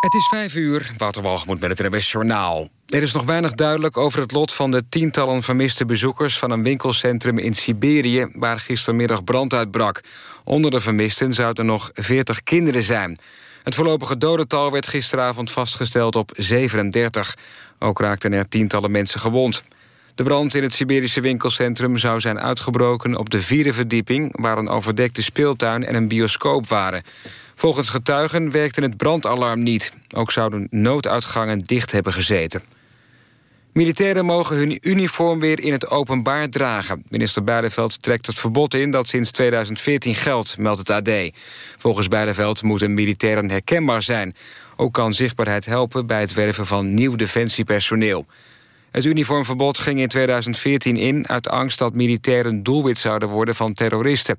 Het is vijf uur, Wouter Walgemoed met het NWS Journaal. Er is nog weinig duidelijk over het lot van de tientallen vermiste bezoekers... van een winkelcentrum in Siberië, waar gistermiddag brand uitbrak. Onder de vermisten zouden nog 40 kinderen zijn. Het voorlopige dodental werd gisteravond vastgesteld op 37. Ook raakten er tientallen mensen gewond. De brand in het Siberische winkelcentrum zou zijn uitgebroken op de vierde verdieping... waar een overdekte speeltuin en een bioscoop waren. Volgens getuigen werkte het brandalarm niet. Ook zouden nooduitgangen dicht hebben gezeten. Militairen mogen hun uniform weer in het openbaar dragen. Minister Beideveld trekt het verbod in dat sinds 2014 geldt, meldt het AD. Volgens Beideveld moeten militairen herkenbaar zijn. Ook kan zichtbaarheid helpen bij het werven van nieuw defensiepersoneel. Het uniformverbod ging in 2014 in uit angst dat militairen doelwit zouden worden van terroristen.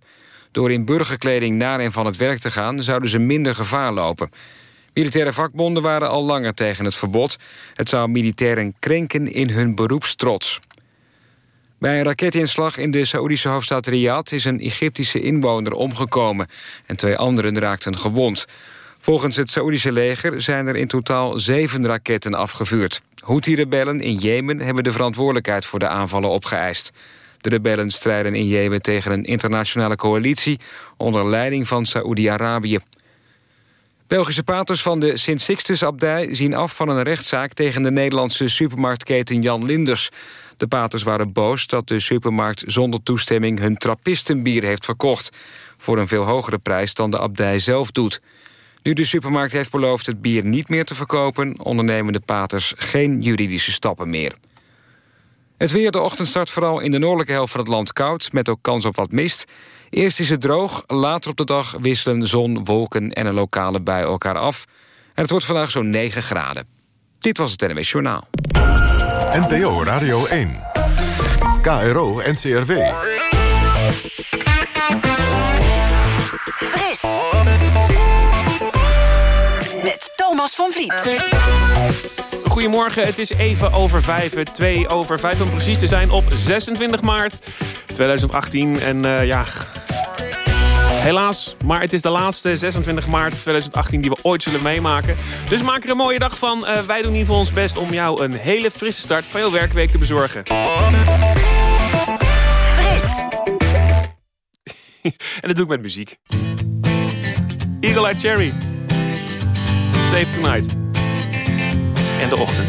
Door in burgerkleding naar en van het werk te gaan... zouden ze minder gevaar lopen. Militaire vakbonden waren al langer tegen het verbod. Het zou militairen krenken in hun beroepstrots. Bij een raketinslag in de Saoedische hoofdstad Riyadh... is een Egyptische inwoner omgekomen en twee anderen raakten gewond. Volgens het Saoedische leger zijn er in totaal zeven raketten afgevuurd. Houthi-rebellen in Jemen hebben de verantwoordelijkheid voor de aanvallen opgeëist. De rebellen strijden in Jemen tegen een internationale coalitie... onder leiding van Saoedi-Arabië. Belgische paters van de Sint-Sixtus-abdij zien af van een rechtszaak... tegen de Nederlandse supermarktketen Jan Linders. De paters waren boos dat de supermarkt zonder toestemming... hun trappistenbier heeft verkocht... voor een veel hogere prijs dan de abdij zelf doet. Nu de supermarkt heeft beloofd het bier niet meer te verkopen... ondernemen de paters geen juridische stappen meer. Het weer, de ochtend start vooral in de noordelijke helft van het land koud... met ook kans op wat mist. Eerst is het droog, later op de dag wisselen zon, wolken... en een lokale bui elkaar af. En het wordt vandaag zo'n 9 graden. Dit was het NWS Journaal. NPO Radio 1. KRO NCRW. Fris. Thomas van Vliet. Goedemorgen, het is even over vijf, twee over vijf om precies te zijn op 26 maart 2018. En uh, ja, helaas, maar het is de laatste 26 maart 2018 die we ooit zullen meemaken. Dus maak er een mooie dag van. Uh, wij doen in ieder geval ons best om jou een hele frisse start van jouw werkweek te bezorgen. Fris. en dat doe ik met muziek. Eagle Eye Cherry. Save Tonight en de ochtend.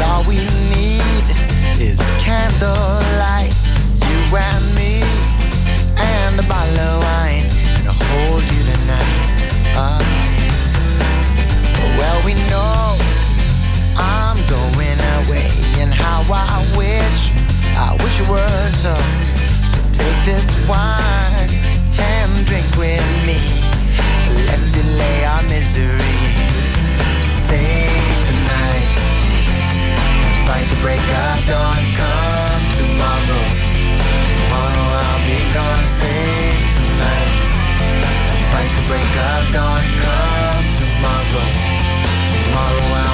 All we need is candlelight You and me and a bottle of wine how I wish, I wish it were so. So take this wine and drink with me. Let's delay our misery. Say tonight, fight the break of dawn. Come tomorrow, tomorrow I'll be gone. Say tonight, fight the break of dawn. Come tomorrow, tomorrow I'll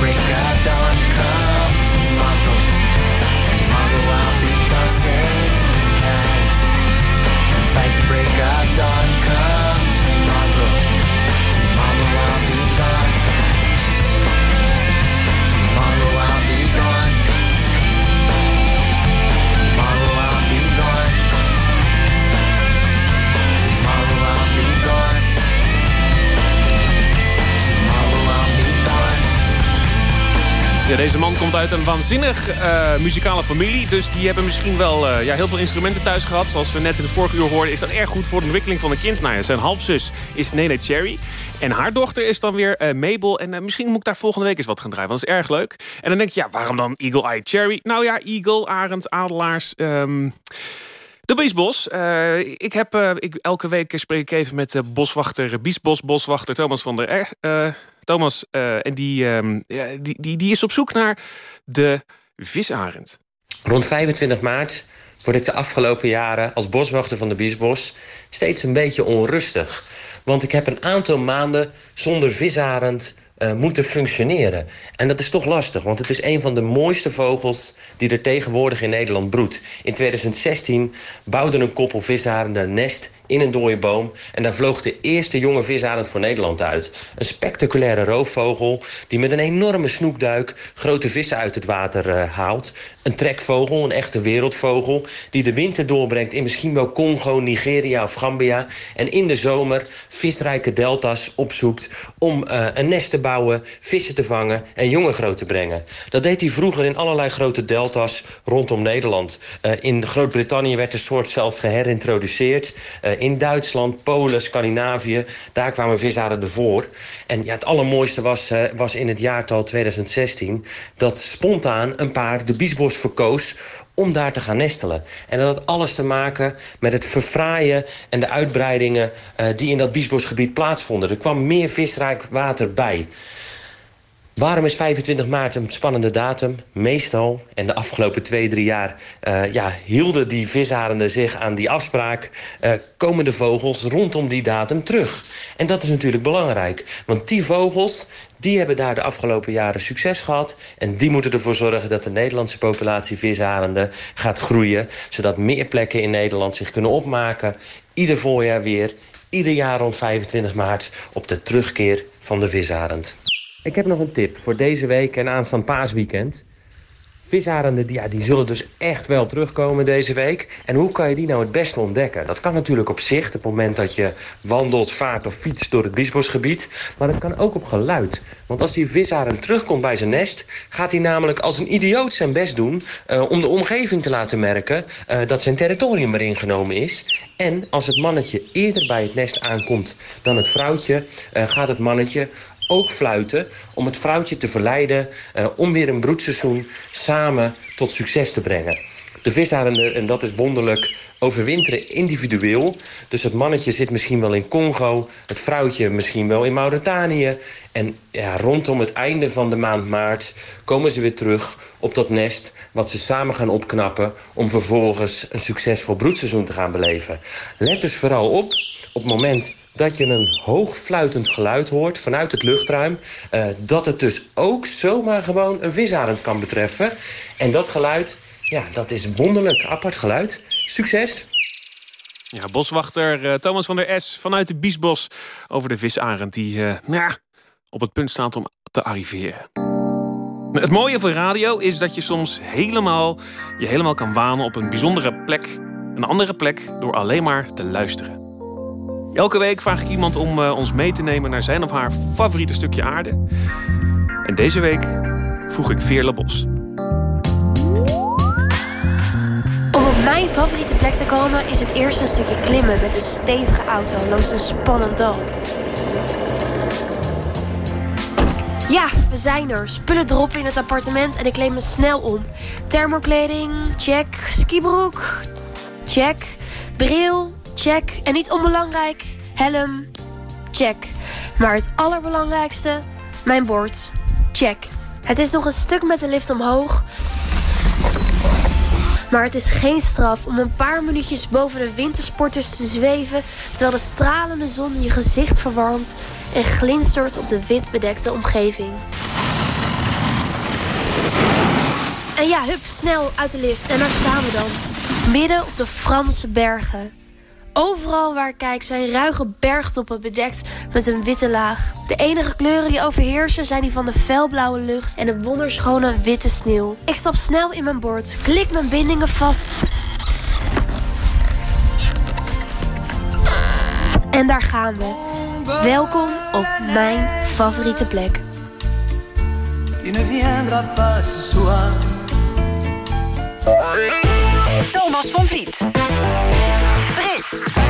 break of dawn. Tomorrow. Tomorrow I'll be. Fight break of dawn. Deze man komt uit een waanzinnig eh, muzikale familie. Dus die hebben misschien wel eh, ja, heel veel instrumenten thuis gehad. Zoals we net in het vorige uur hoorden, is dat erg goed voor de ontwikkeling van een kind. Nou ja, zijn halfzus is Nene Cherry. En haar dochter is dan weer eh, Mabel. En misschien moet ik daar volgende week eens wat gaan draaien. Want dat is erg leuk. En dan denk je, ja, waarom dan Eagle Eye Cherry? Nou ja, Eagle, Arend, Adelaars... ehm, de Biesbos. Eh, ik heb, eh, ik, elke week spreek ik even met de boswachter, Biesbos boswachter Thomas van der Er. eh, Thomas, eh, en die, ehm, ja, die, die, die is op zoek naar de visarend. Rond 25 maart word ik de afgelopen jaren als boswachter van de Biesbos steeds een beetje onrustig. Want ik heb een aantal maanden zonder visarend eh, moeten functioneren. En dat is toch lastig, want het is een van de mooiste vogels die er tegenwoordig in Nederland broedt. In 2016 bouwde een koppel visarenden een nest in een dode boom. En daar vloog de eerste jonge visarend voor Nederland uit. Een spectaculaire roofvogel die met een enorme snoekduik grote vissen uit het water eh, haalt. Een trekvogel, een echte wereldvogel, die de winter doorbrengt in misschien wel Congo, Nigeria of Gambia. En in de zomer visrijke delta's opzoekt om eh, een nest te bouwen, vissen te vangen en jongen groot te brengen. Dat deed hij vroeger in allerlei grote delta's rondom Nederland. Eh, in Groot-Brittannië werd de soort zelfs geherintroduceerd. Eh, in Duitsland, Polen, Scandinavië, daar kwamen visarenden voor. En ja, het allermooiste was, was in het jaartal 2016... dat spontaan een paar de biesbos verkoos om daar te gaan nestelen. En dat had alles te maken met het verfraaien en de uitbreidingen... eh, die in dat biesbosgebied plaatsvonden. Er kwam meer visrijk water bij. Waarom is 25 maart een spannende datum? Meestal, en de afgelopen twee, drie jaar... eh, ja, hielden die visarenden zich aan die afspraak... eh, komen de vogels rondom die datum terug. En dat is natuurlijk belangrijk. Want die vogels, die hebben daar de afgelopen jaren succes gehad... en die moeten ervoor zorgen dat de Nederlandse populatie visarenden gaat groeien... zodat meer plekken in Nederland zich kunnen opmaken... ieder voorjaar weer, ieder jaar rond 25 maart... op de terugkeer van de visarend. Ik heb nog een tip voor deze week en aanstaand paasweekend. Visarenden die, ja, die zullen dus echt wel terugkomen deze week. En hoe kan je die nou het beste ontdekken? Dat kan natuurlijk op zicht, op het moment dat je wandelt, vaart of fietst door het biesbosgebied. Maar dat kan ook op geluid. Want als die visarend terugkomt bij zijn nest... gaat hij namelijk als een idioot zijn best doen... eh, om de omgeving te laten merken eh, dat zijn territorium weer ingenomen is. En als het mannetje eerder bij het nest aankomt dan het vrouwtje... eh, gaat het mannetje ook fluiten om het vrouwtje te verleiden... eh, om weer een broedseizoen samen tot succes te brengen. De visarenden, en dat is wonderlijk, overwinteren individueel. Dus het mannetje zit misschien wel in Congo, het vrouwtje misschien wel in Mauritanië. En ja, rondom het einde van de maand maart komen ze weer terug op dat nest... wat ze samen gaan opknappen om vervolgens een succesvol broedseizoen te gaan beleven. Let dus vooral op, op het moment dat je een hoogfluitend geluid hoort vanuit het luchtruim... eh, dat het dus ook zomaar gewoon een visarend kan betreffen. En dat geluid, ja, dat is wonderlijk apart geluid. Succes! Ja, boswachter eh, Thomas van der S vanuit de Biesbos over de visarend die eh, nou ja, op het punt staat om te arriveren. Het mooie van radio is dat je soms helemaal, je helemaal kan wanen op een bijzondere plek, een andere plek, door alleen maar te luisteren. Elke week vraag ik iemand om eh, ons mee te nemen naar zijn of haar favoriete stukje aarde. En deze week vroeg ik Veerle Bos. Om op mijn favoriete plek te komen is het eerst een stukje klimmen met een stevige auto langs een spannend dal. Ja, we zijn er. Spullen droppen in het appartement en ik kleed me snel om. Thermokleding, check. Skibroek, check. Bril, check. En niet onbelangrijk, helm, check. Maar het allerbelangrijkste, mijn bord, check. Het is nog een stuk met de lift omhoog. Maar het is geen straf om een paar minuutjes boven de wintersporters te zweven... terwijl de stralende zon je gezicht verwarmt en glinstert op de wit bedekte omgeving. En ja, hup, snel uit de lift. En daar staan we dan. Midden op de Franse bergen. Overal waar ik kijk zijn ruige bergtoppen bedekt met een witte laag. De enige kleuren die overheersen zijn die van de felblauwe lucht en de wonderschone witte sneeuw. Ik stap snel in mijn bord, klik mijn bindingen vast. En daar gaan we. Welkom op mijn favoriete plek. Thomas van Vliet. Fris.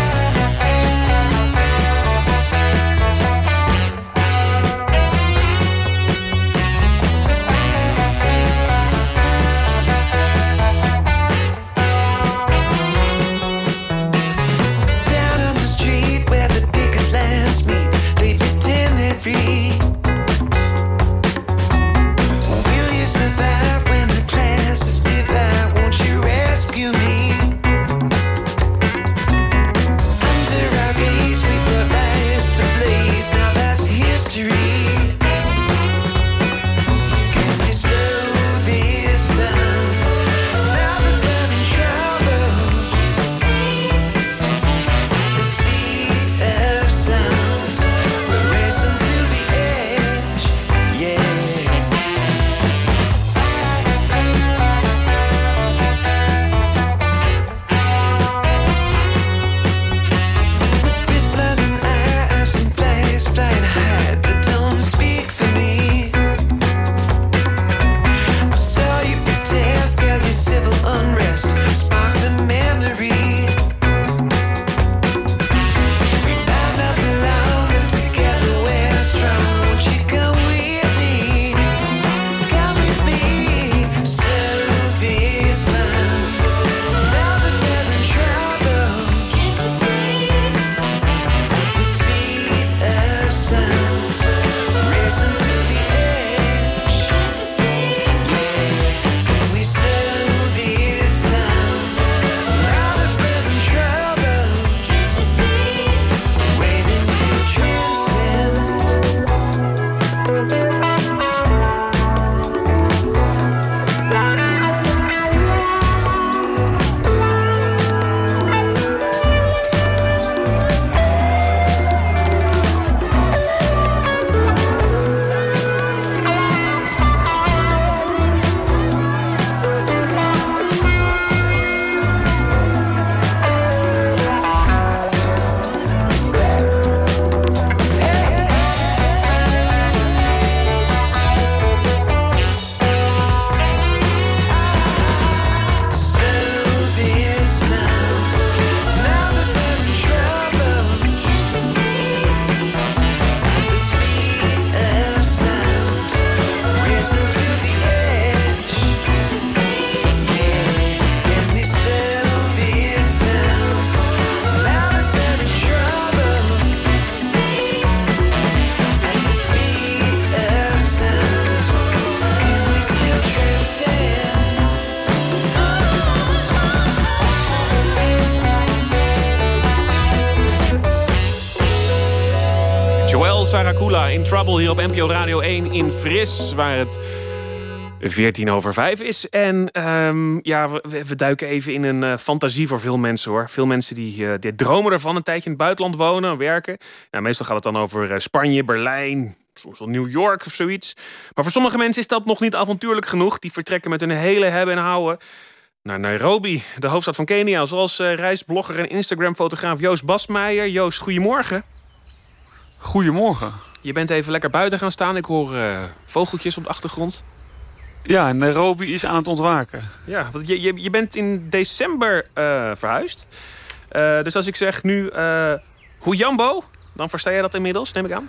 Trouble hier op NPO Radio 1 in Fris, waar het 14 over 5 is. En ehm, ja, we, duiken even in een eh, fantasie voor veel mensen hoor. Veel mensen die, eh, die dromen ervan een tijdje in het buitenland wonen, werken. Nou, meestal gaat het dan over eh, Spanje, Berlijn, soms wel New York of zoiets. Maar voor sommige mensen is dat nog niet avontuurlijk genoeg. Die vertrekken met hun hele hebben en houden naar Nairobi, de hoofdstad van Kenia. Zoals reisblogger en Instagram-fotograaf Joost Basmeijer. Joost, goedemorgen. Goedemorgen. Je bent even lekker buiten gaan staan. Ik hoor eh, vogeltjes op de achtergrond. Ja, Nairobi is aan het ontwaken. Ja, want je, je, je bent in december eh, verhuisd. Eh, dus als ik zeg nu eh Huyambo, dan versta jij dat inmiddels, neem ik aan?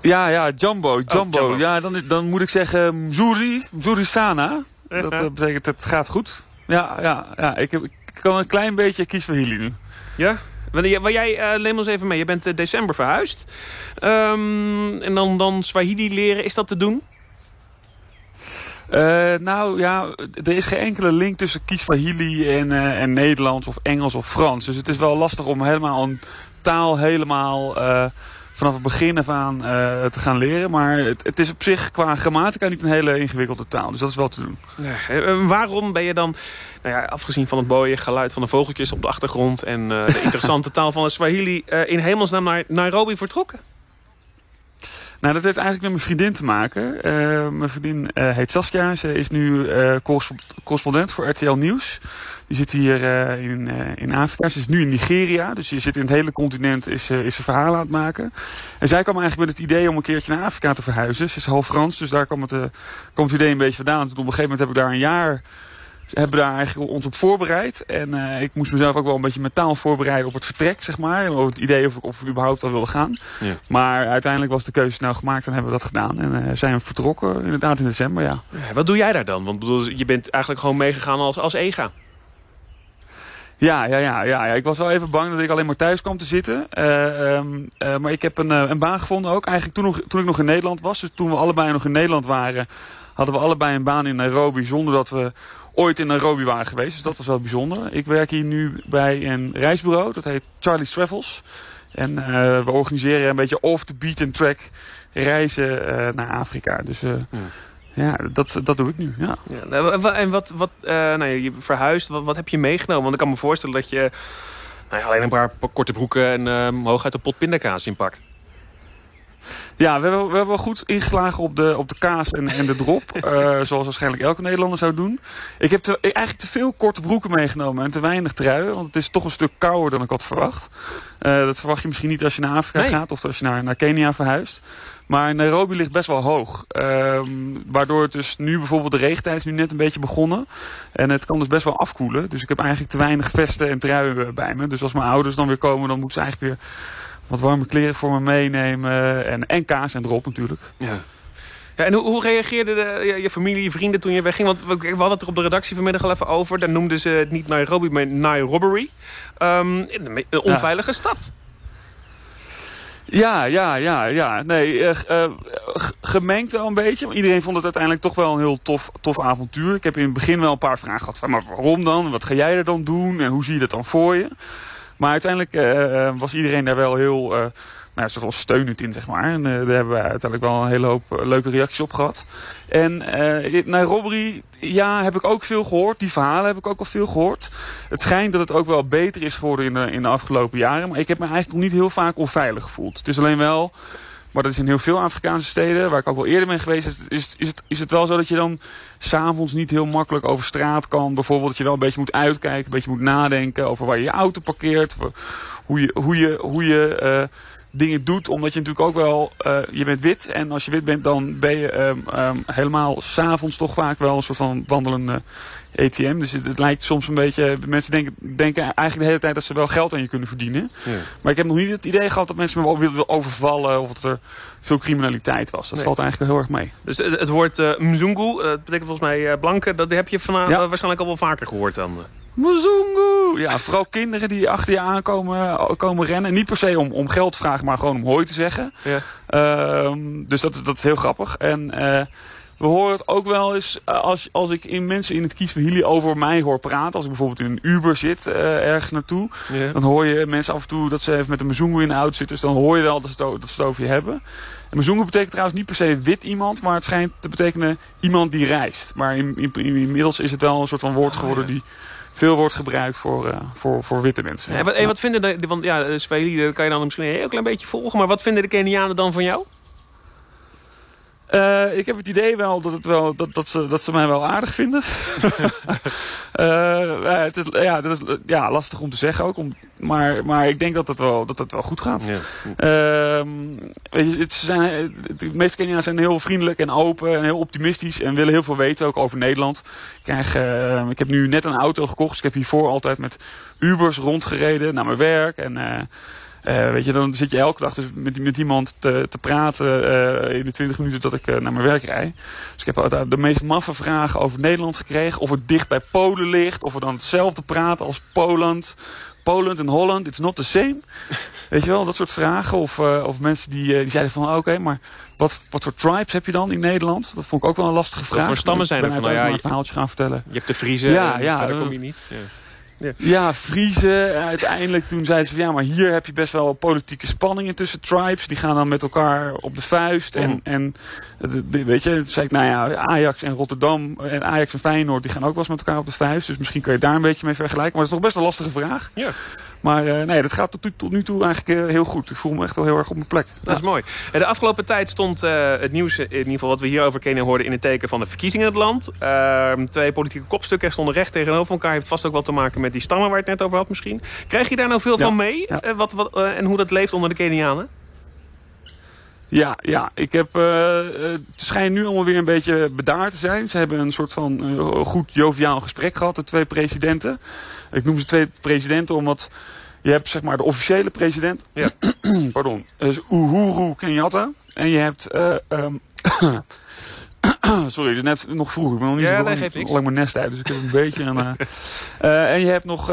Ja, ja, Jumbo, Jumbo. Jumbo. Ja, dan, dan moet ik zeggen Mzuri, Mzuri Sana. Dat eh, betekent het gaat goed. Ja, ja, ja ik, heb, ik kan een klein beetje Kiswahili nu. Ja? Waar jij, eh neem ons even mee. Je bent eh, december verhuisd. Ehm, en dan, dan Swahili leren, is dat te doen? Eh, nou ja, er is geen enkele link tussen Kiswahili en, eh, en Nederlands of Engels of Frans. Dus het is wel lastig om helemaal een taal helemaal eh, vanaf het begin af aan eh, te gaan leren. Maar het, het is op zich qua grammatica niet een hele ingewikkelde taal. Dus dat is wel te doen. Eh, eh, waarom ben je dan, nou ja, afgezien van het mooie geluid van de vogeltjes op de achtergrond... en de interessante taal van het Swahili, in hemelsnaam naar Nairobi vertrokken? Nou, dat heeft eigenlijk met mijn vriendin te maken. Mijn vriendin heet Saskia. Ze is nu correspo- correspondent voor RTL Nieuws. Die zit hier eh, in, eh, in Afrika. Ze is nu in Nigeria. Dus je zit in het hele continent is, eh, is ze verhalen aan het maken. En zij kwam eigenlijk met het idee om een keertje naar Afrika te verhuizen. Ze is half Frans, dus daar kwam het, kwam het idee een beetje vandaan. Toen op een gegeven moment heb ik daar een jaar... Hebben daar eigenlijk ons op voorbereid. En ik moest mezelf ook wel een beetje mentaal voorbereiden op het vertrek, zeg maar. Over het idee of ik, of ik überhaupt al wilde gaan. Ja. Maar uiteindelijk was de keuze snel gemaakt en hebben we dat gedaan. En zijn we vertrokken, inderdaad in december, ja. Ja, Wat doe jij daar dan? Want bedoel, je bent eigenlijk gewoon meegegaan als, als EGA. Ja, ja, ja, ja, ja. Ik was wel even bang dat ik alleen maar thuis kwam te zitten. Eh, ehm, eh, maar ik heb een, eh, een baan gevonden ook. Eigenlijk toen, nog, toen ik nog in Nederland was. Dus toen we allebei nog in Nederland waren... hadden we allebei een baan in Nairobi... zonder dat we ooit in Nairobi waren geweest. Dus dat was wel bijzonder. Ik werk hier nu bij een reisbureau. Dat heet Charlie's Travels. En we organiseren een beetje off the beaten track reizen naar Afrika. Dus ja, dat, dat doe ik nu, ja. Ja, nou, en wat, wat eh, nou, je verhuist, wat, wat heb je meegenomen? Want ik kan me voorstellen dat je nou ja, alleen een paar pa- korte broeken en ehm hooguit een pot pindakaas inpakt. Ja, we hebben, we hebben wel goed ingeslagen op de, op de kaas en, en de drop. eh, zoals waarschijnlijk elke Nederlander zou doen. Ik heb te, eigenlijk te veel korte broeken meegenomen en te weinig truien. Want het is toch een stuk kouder dan ik had verwacht. Eh, dat verwacht je misschien niet als je naar Afrika Nee. gaat of als je naar, naar Kenia verhuist. Maar Nairobi ligt best wel hoog. Ehm, waardoor het dus nu bijvoorbeeld de regentijd is nu net een beetje begonnen. En het kan dus best wel afkoelen. Dus ik heb eigenlijk te weinig vesten en truien bij me. Dus als mijn ouders dan weer komen, dan moeten ze eigenlijk weer wat warme kleren voor me meenemen. En, en kaas en drop natuurlijk. Ja. Ja, en hoe, hoe reageerde de, je, je familie, je vrienden toen je wegging? Want we, we hadden het er op de redactie vanmiddag al even over. Daar noemden ze het niet Nairobi, maar Nairobi. Ehm een, een onveilige stad. Ja, ja, ja, ja. Nee, eh, eh, gemengd wel een beetje. Iedereen vond het uiteindelijk toch wel een heel tof, tof avontuur. Ik heb in het begin wel een paar vragen gehad. Van, maar waarom dan? Wat ga jij er dan doen? En hoe zie je dat dan voor je? Maar uiteindelijk eh, was iedereen daar wel heel... nou, zo wel steunend in, zeg maar. En eh, daar hebben we uiteindelijk wel een hele hoop eh, leuke reacties op gehad. En eh Nairobi, ja, heb ik ook veel gehoord. Die verhalen heb ik ook al veel gehoord. Het schijnt dat het ook wel beter is geworden in de, in de afgelopen jaren. Maar ik heb me eigenlijk nog niet heel vaak onveilig gevoeld. Het is alleen wel, maar dat is in heel veel Afrikaanse steden, waar ik ook wel eerder ben geweest, is, is, is, het, wel zo dat je dan s'avonds niet heel makkelijk over straat kan. Bijvoorbeeld dat je wel een beetje moet uitkijken, een beetje moet nadenken over waar je je auto parkeert. Hoe je, hoe je, hoe je dingen doet, omdat je natuurlijk ook wel, eh, je bent wit. En als je wit bent, dan ben je ehm, ehm, helemaal s'avonds toch vaak wel een soort van wandelende ATM. Dus het, het lijkt soms een beetje, mensen denken, denken eigenlijk de hele tijd dat ze wel geld aan je kunnen verdienen. Maar ik heb nog niet het idee gehad dat mensen me wel wilden overvallen of dat er veel criminaliteit was. Dat Nee. valt eigenlijk heel erg mee. Dus het, het woord eh, Mzungu, eh, dat betekent volgens mij eh, blanke. Dat heb je vanavond Ja. waarschijnlijk al wel vaker gehoord dan. Muzungu! Ja, vooral kinderen die achter je aankomen komen rennen. Niet per se om, om geld te vragen, maar gewoon om hooi te zeggen. Ja. Ehm, dus dat, dat is heel grappig. En eh, we horen het ook wel eens eh, als, als ik in mensen in het Kieswahili over mij hoor praten. Als ik bijvoorbeeld in een Uber zit eh, ergens naartoe. Dan hoor je mensen af en toe dat ze even met een Mzungu in de auto zitten. Dus dan hoor je wel dat ze het, dat ze het over je hebben. En Mzungu betekent trouwens niet per se wit iemand. Maar het schijnt te betekenen iemand die reist. Maar in, in, inmiddels is het wel een soort van woord geworden die veel wordt gebruikt voor, eh, voor, voor witte mensen. En wat, en wat vinden de, want ja, de Swahili dat kan je dan misschien een heel klein beetje volgen. Maar wat vinden de Kenianen dan van jou? Eh, ik heb het idee wel dat, het wel, dat, dat, ze, dat ze mij wel aardig vinden. Ja, het is, ja, dat is ja, lastig om te zeggen ook. Om, maar, maar ik denk dat het wel, dat het wel goed gaat. Ehm, weet je, het zijn, de meeste Kenianen zijn heel vriendelijk en open en heel optimistisch. En willen heel veel weten ook over Nederland. Ik, krijg, eh, ik heb nu net een auto gekocht. Dus ik heb hiervoor altijd met Ubers rondgereden naar mijn werk. En... eh, weet je, dan zit je elke dag dus met, met iemand te, te praten eh, in de 20 minuten dat ik eh, naar mijn werk rijd. Dus ik heb altijd de meest maffe vragen over Nederland gekregen. Of het dicht bij Polen ligt. Of we dan hetzelfde praten als Poland. Poland en Holland, it's not the same. Weet je wel, dat soort vragen. Of, of mensen die, die zeiden van, oké, maar wat, wat voor tribes heb je dan in Nederland? Dat vond ik ook wel een lastige vraag. voor stammen zijn er van, nou ja, een verhaaltje gaan vertellen. Je hebt de Vriezen Ja, en ja, verder kom je niet. Ja. Ja, Friese. En uiteindelijk toen zeiden ze van ja, maar hier heb je best wel politieke spanningen tussen tribes. Die gaan dan met elkaar op de vuist. En, en weet je, toen zei ik nou ja, Ajax en Rotterdam en Ajax en Feyenoord die gaan ook wel eens met elkaar op de vuist. Dus misschien kun je daar een beetje mee vergelijken. Maar het is toch best een lastige vraag. Ja. Maar eh, nee, dat gaat tot, nu- tot nu toe eigenlijk eh, heel goed. Ik voel me echt wel heel erg op mijn plek. Dat is mooi. Eh, De afgelopen tijd stond het nieuws, in ieder geval wat we hier over Kenia hoorden... in het teken van de verkiezingen in het land. Ehm, twee politieke kopstukken stonden recht tegenover elkaar. Heeft vast ook wel te maken met die stammen waar je het net over had misschien. Krijg je daar nou veel Ja. van mee? Ja. Wat, wat, en hoe dat leeft onder de Kenianen? Ja, ja. Ik heb, eh, het schijnt nu allemaal weer een beetje bedaard te zijn. Ze hebben een soort van goed joviaal gesprek gehad, de twee presidenten. Ik noem ze twee presidenten omdat je hebt zeg maar de officiële president. Ja. Pardon. Is Uhuru Kenyatta. En je hebt... eh, ehm, Sorry, het is net nog vroeg. Ik ben nog niet Ja, zo nee, lang, niks. lang mijn nest uit, dus ik heb een beetje... Een, eh, eh, en je hebt nog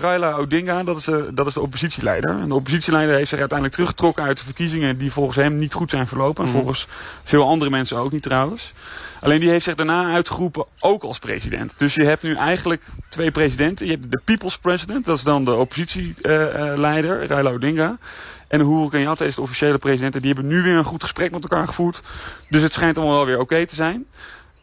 Raila Odinga, dat is, dat is de oppositieleider. En de oppositieleider heeft zich uiteindelijk teruggetrokken uit de verkiezingen... die volgens hem niet goed zijn verlopen. En Mhm. volgens veel andere mensen ook niet trouwens. Alleen die heeft zich daarna uitgeroepen ook als president. Dus je hebt nu eigenlijk twee presidenten. Je hebt de People's President, dat is dan de oppositieleider, Raila Odinga. En Uhuru Kenyatta is de officiële president. En die hebben nu weer een goed gesprek met elkaar gevoerd. Dus het schijnt allemaal wel weer oké te zijn.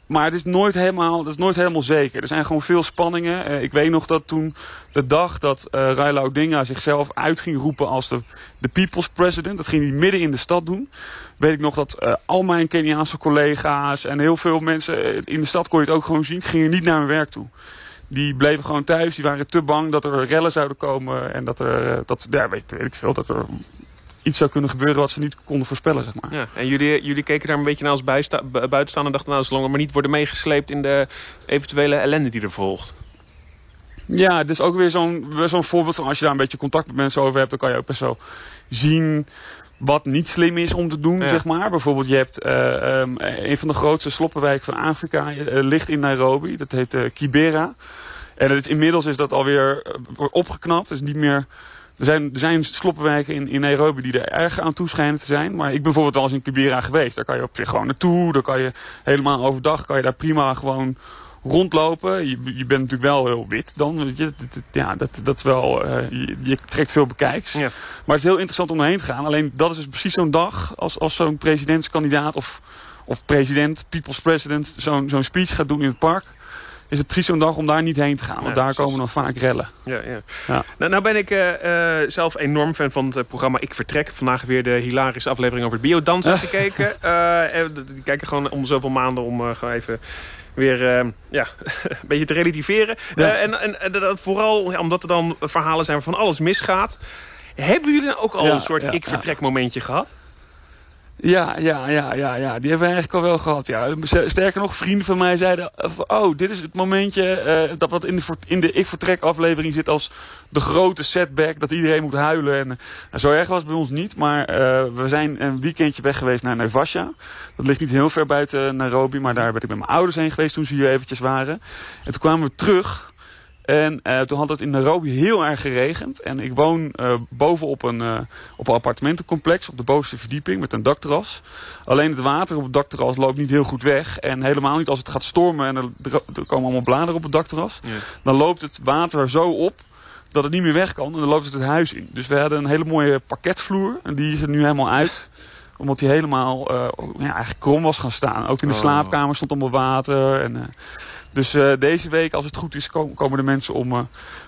Maar het is nooit helemaal, dat is nooit helemaal zeker. Er zijn gewoon veel spanningen. Eh, ik weet nog dat toen de dag dat eh Raila Odinga zichzelf uit ging roepen als de, de people's president. Dat ging hij midden in de stad doen. Weet ik nog dat eh, al mijn Keniaanse collega's en heel veel mensen in de stad kon je het ook gewoon zien. Gingen niet naar hun werk toe. Die bleven gewoon thuis. Die waren te bang dat er rellen zouden komen. En dat er, dat, ja, weet ik veel, dat er iets zou kunnen gebeuren wat ze niet konden voorspellen, zeg maar. Ja. En jullie, jullie keken daar een beetje naar als buitenstaander... en dachten, nou, zolang we maar niet worden meegesleept... in de eventuele ellende die er volgt. Ja, het is ook weer zo'n voorbeeld van als je daar een beetje contact met mensen over hebt, dan kan je ook best wel zien wat niet slim is om te doen, Ja. zeg maar. Bijvoorbeeld, je hebt eh, ehm, een van de grootste sloppenwijken van Afrika, eh, ligt in Nairobi. Dat heet eh, Kibera. En het is, inmiddels is dat alweer opgeknapt. Dus niet meer... Er zijn, er zijn sloppenwijken in, in Nairobi die er erg aan toe schijnen te zijn. Maar ik ben bijvoorbeeld wel eens in Kibera geweest. Daar kan je op zich gewoon naartoe. Daar kan je helemaal overdag kan je daar prima gewoon rondlopen. Je, je bent natuurlijk wel heel wit dan. Weet je. Ja, dat, dat is wel, eh, je, je trekt veel bekijks. Ja. Maar het is heel interessant om erheen te gaan. Alleen dat is dus precies zo'n dag als, als zo'n presidentskandidaat of, of president, people's president, zo'n zo'n speech gaat doen in het park. Is het precies zo'n dag om daar niet heen te gaan. Want Ja, daar komen dan vaak rellen. Ja, ja. Ja. Nou, nou ben ik eh, eh, zelf enorm fan van het eh, programma Ik Vertrek. Vandaag weer de hilarische aflevering over het biodans gekeken. En d- die kijken gewoon om zoveel maanden om gewoon even weer ja, een beetje te relativeren. Ja. En, en, vooral omdat er dan verhalen zijn waarvan alles misgaat. Hebben jullie nou ook al Ja, een soort ja, Ik Vertrek momentje gehad? Ja, ja, ja, ja, ja. Die hebben we eigenlijk al wel gehad. Ja. Sterker nog, vrienden van mij zeiden... eh, Oh, dit is het momentje eh, dat wat in de, in de Ik Vertrek aflevering zit als de grote setback. Dat iedereen moet huilen. En, eh, nou, zo erg was het bij ons niet. Maar we zijn een weekendje weg geweest naar Naivasha. Dat ligt niet heel ver buiten Nairobi. Maar daar ben ik met mijn ouders heen geweest toen ze hier eventjes waren. En toen kwamen we terug... En eh, toen had het in Nairobi heel erg geregend. En ik woon eh, boven op een, eh, op een appartementencomplex op de bovenste verdieping met een dakterras. Alleen het water op het dakterras loopt niet heel goed weg. En helemaal niet als het gaat stormen en er, er komen allemaal bladeren op het dakterras. Ja. Dan loopt het water zo op dat het niet meer weg kan. En dan loopt het het huis in. Dus we hadden een hele mooie parketvloer. En die is er nu helemaal uit omdat die helemaal ja, eigenlijk krom was gaan staan. Ook in de Oh. slaapkamer stond allemaal water. En, dus eh, deze week, als het goed is, komen, de mensen om, eh,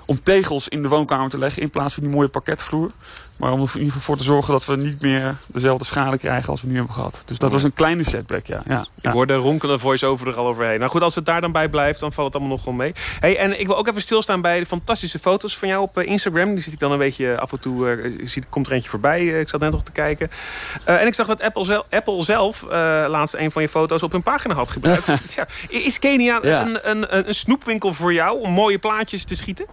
om tegels in de woonkamer te leggen. In plaats van die mooie parketvloer. Maar om er in ieder geval voor te zorgen dat we niet meer dezelfde schade krijgen als we nu hebben gehad. Dus dat was een kleine setback, ja. ja, Ik ja. hoor de ronkende voice-over er al overheen. Nou goed, als het daar dan bij blijft, dan valt het allemaal nog wel mee. Hey, en ik wil ook even stilstaan bij de fantastische foto's van jou op eh, Instagram. Die zit ik dan een beetje af en toe, eh, zie, komt er eentje voorbij. Eh, ik zat net nog te kijken. Eh, en ik zag dat Apple, zel- Apple zelf eh, laatst een van je foto's op hun pagina had gebruikt. ja, is Kenia Ja. een, een, een snoepwinkel voor jou om mooie plaatjes te schieten?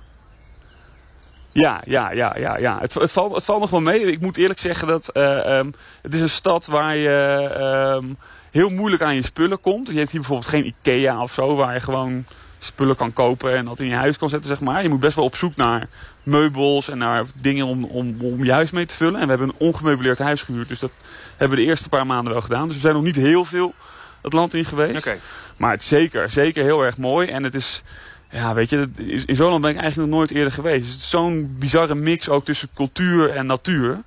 Ja, ja, ja, ja, ja. Het, het, valt, het valt nog wel mee. Ik moet eerlijk zeggen dat uh, um, het is een stad waar je um, heel moeilijk aan je spullen komt. Je hebt hier bijvoorbeeld geen Ikea of zo, waar je gewoon spullen kan kopen en dat in je huis kan zetten, zeg maar. Je moet best wel op zoek naar meubels en naar dingen om, om, om je huis mee te vullen. En we hebben een ongemeubileerd huis gehuurd, dus dat hebben we de eerste paar maanden wel gedaan. Dus we zijn nog niet heel veel het land in geweest. Okay. Maar het is zeker, zeker heel erg mooi. En het is, ja, weet je, in zo'n land ben ik eigenlijk nog nooit eerder geweest. Het is zo'n bizarre mix ook tussen cultuur en natuur.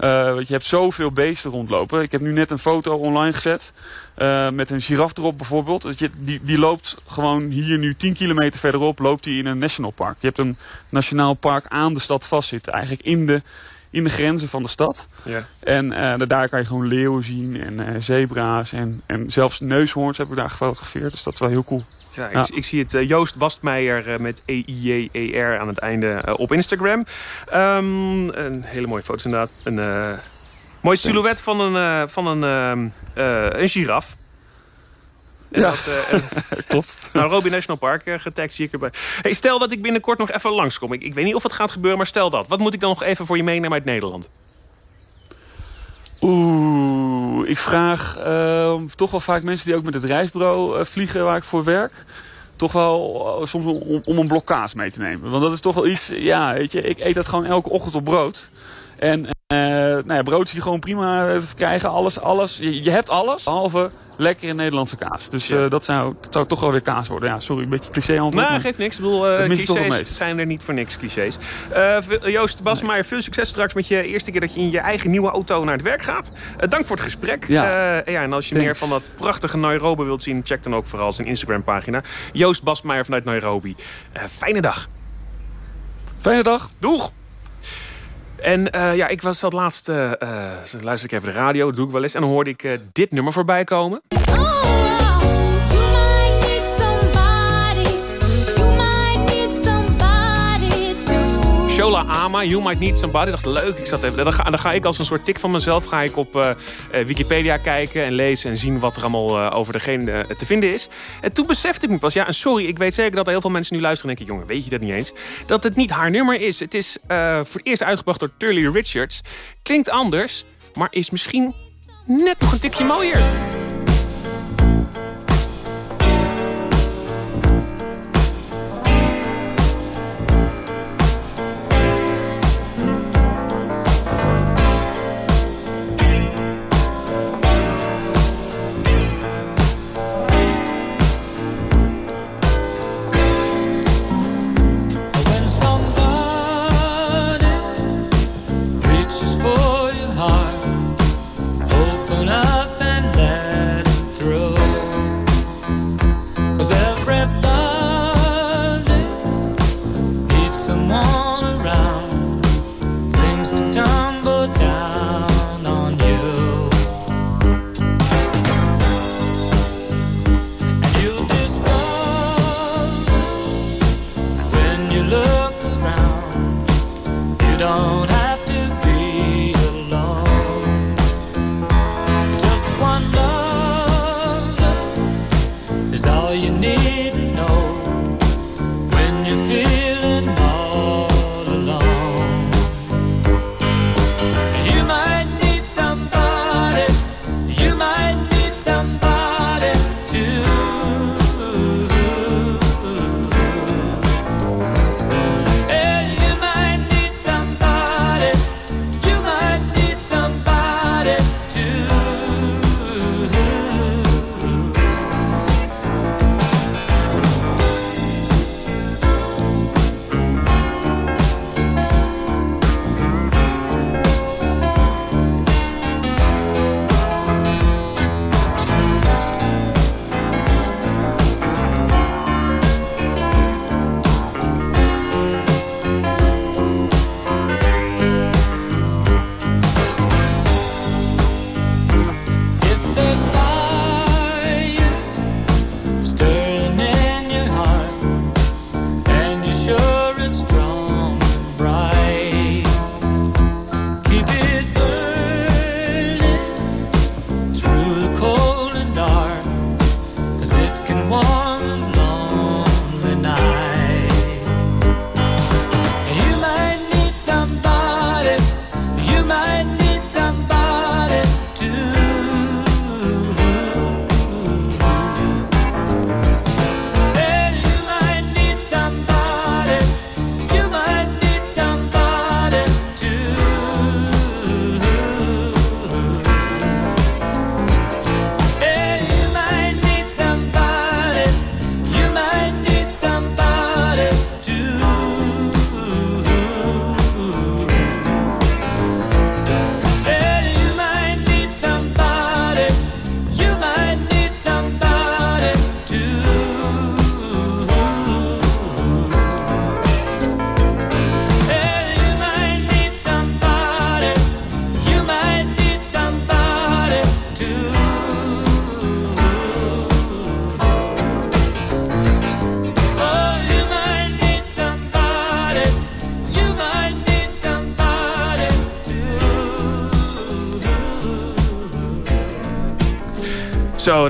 Uh, want je hebt zoveel beesten rondlopen. Ik heb nu net een foto online gezet. Uh, met een giraf erop bijvoorbeeld. Dat je, die, die loopt gewoon hier nu 10 kilometer verderop. Loopt die in een national park. Je hebt een nationaal park aan de stad vastzitten. Eigenlijk in de, in de grenzen van de stad. Ja. En uh, daar kan je gewoon leeuwen zien. En zebra's. En, en zelfs neushoorns heb ik daar gefotografeerd. Dus dat is wel heel cool. Ja, ik, ik, zie het uh, Joost Bastmeijer uh, met E-I-J-E-R aan het einde uh, op Instagram. Um, een hele mooie foto's inderdaad. Een mooi silhouet van een, van een, een giraf. En ja, dat, klopt. nou, Robin National Park getagd zie ik erbij. Hey, stel dat ik binnenkort nog even langskom. Ik, ik weet niet of het gaat gebeuren, maar stel dat. Wat moet ik dan nog even voor je meenemen uit Nederland? Oeh, ik vraag uh, toch wel vaak mensen die ook met het reisbureau uh, vliegen waar ik voor werk. Toch wel uh, soms om, om een blokkaas mee te nemen. Want dat is toch wel iets, ja, weet je, ik eet dat gewoon elke ochtend op brood. En nou ja, brood gewoon prima te krijgen. Alles, alles. Je, je hebt alles, behalve lekkere Nederlandse kaas. Dus ja. dat, zou, dat zou toch wel weer kaas worden. Ja, sorry, een beetje cliché antwoord. Nou, geeft niks. Ik bedoel, clichés zijn er niet voor niks, clichés. Joost Basmaier, nee. veel succes straks met je eerste keer dat je in je eigen nieuwe auto naar het werk gaat. Dank voor het gesprek. Ja. ja, en als je Thanks. meer van dat prachtige Nairobi wilt zien, check dan ook vooral zijn Instagram pagina. Joost Basmaier vanuit Nairobi. fijne dag. Fijne dag. Doeg! En uh, ja, ik was dat laatst, uh, luister ik even de radio, doe ik wel eens. En dan hoorde ik dit nummer voorbij komen. Shola Ama, You Might Need Somebody. Ik dacht, leuk, ik zat dan, ga, ik als een soort tik van mezelf... ga ik op uh, Wikipedia kijken en lezen en zien... wat er allemaal uh, over degene te vinden is. En toen besefte ik me pas, ja, en sorry, ik weet zeker dat er heel veel mensen nu luisteren... en denken, jongen, weet je dat niet eens? Dat het niet haar nummer is. Het is voor het eerst uitgebracht door Turley Richards. Klinkt anders, maar is misschien net nog een tikje mooier.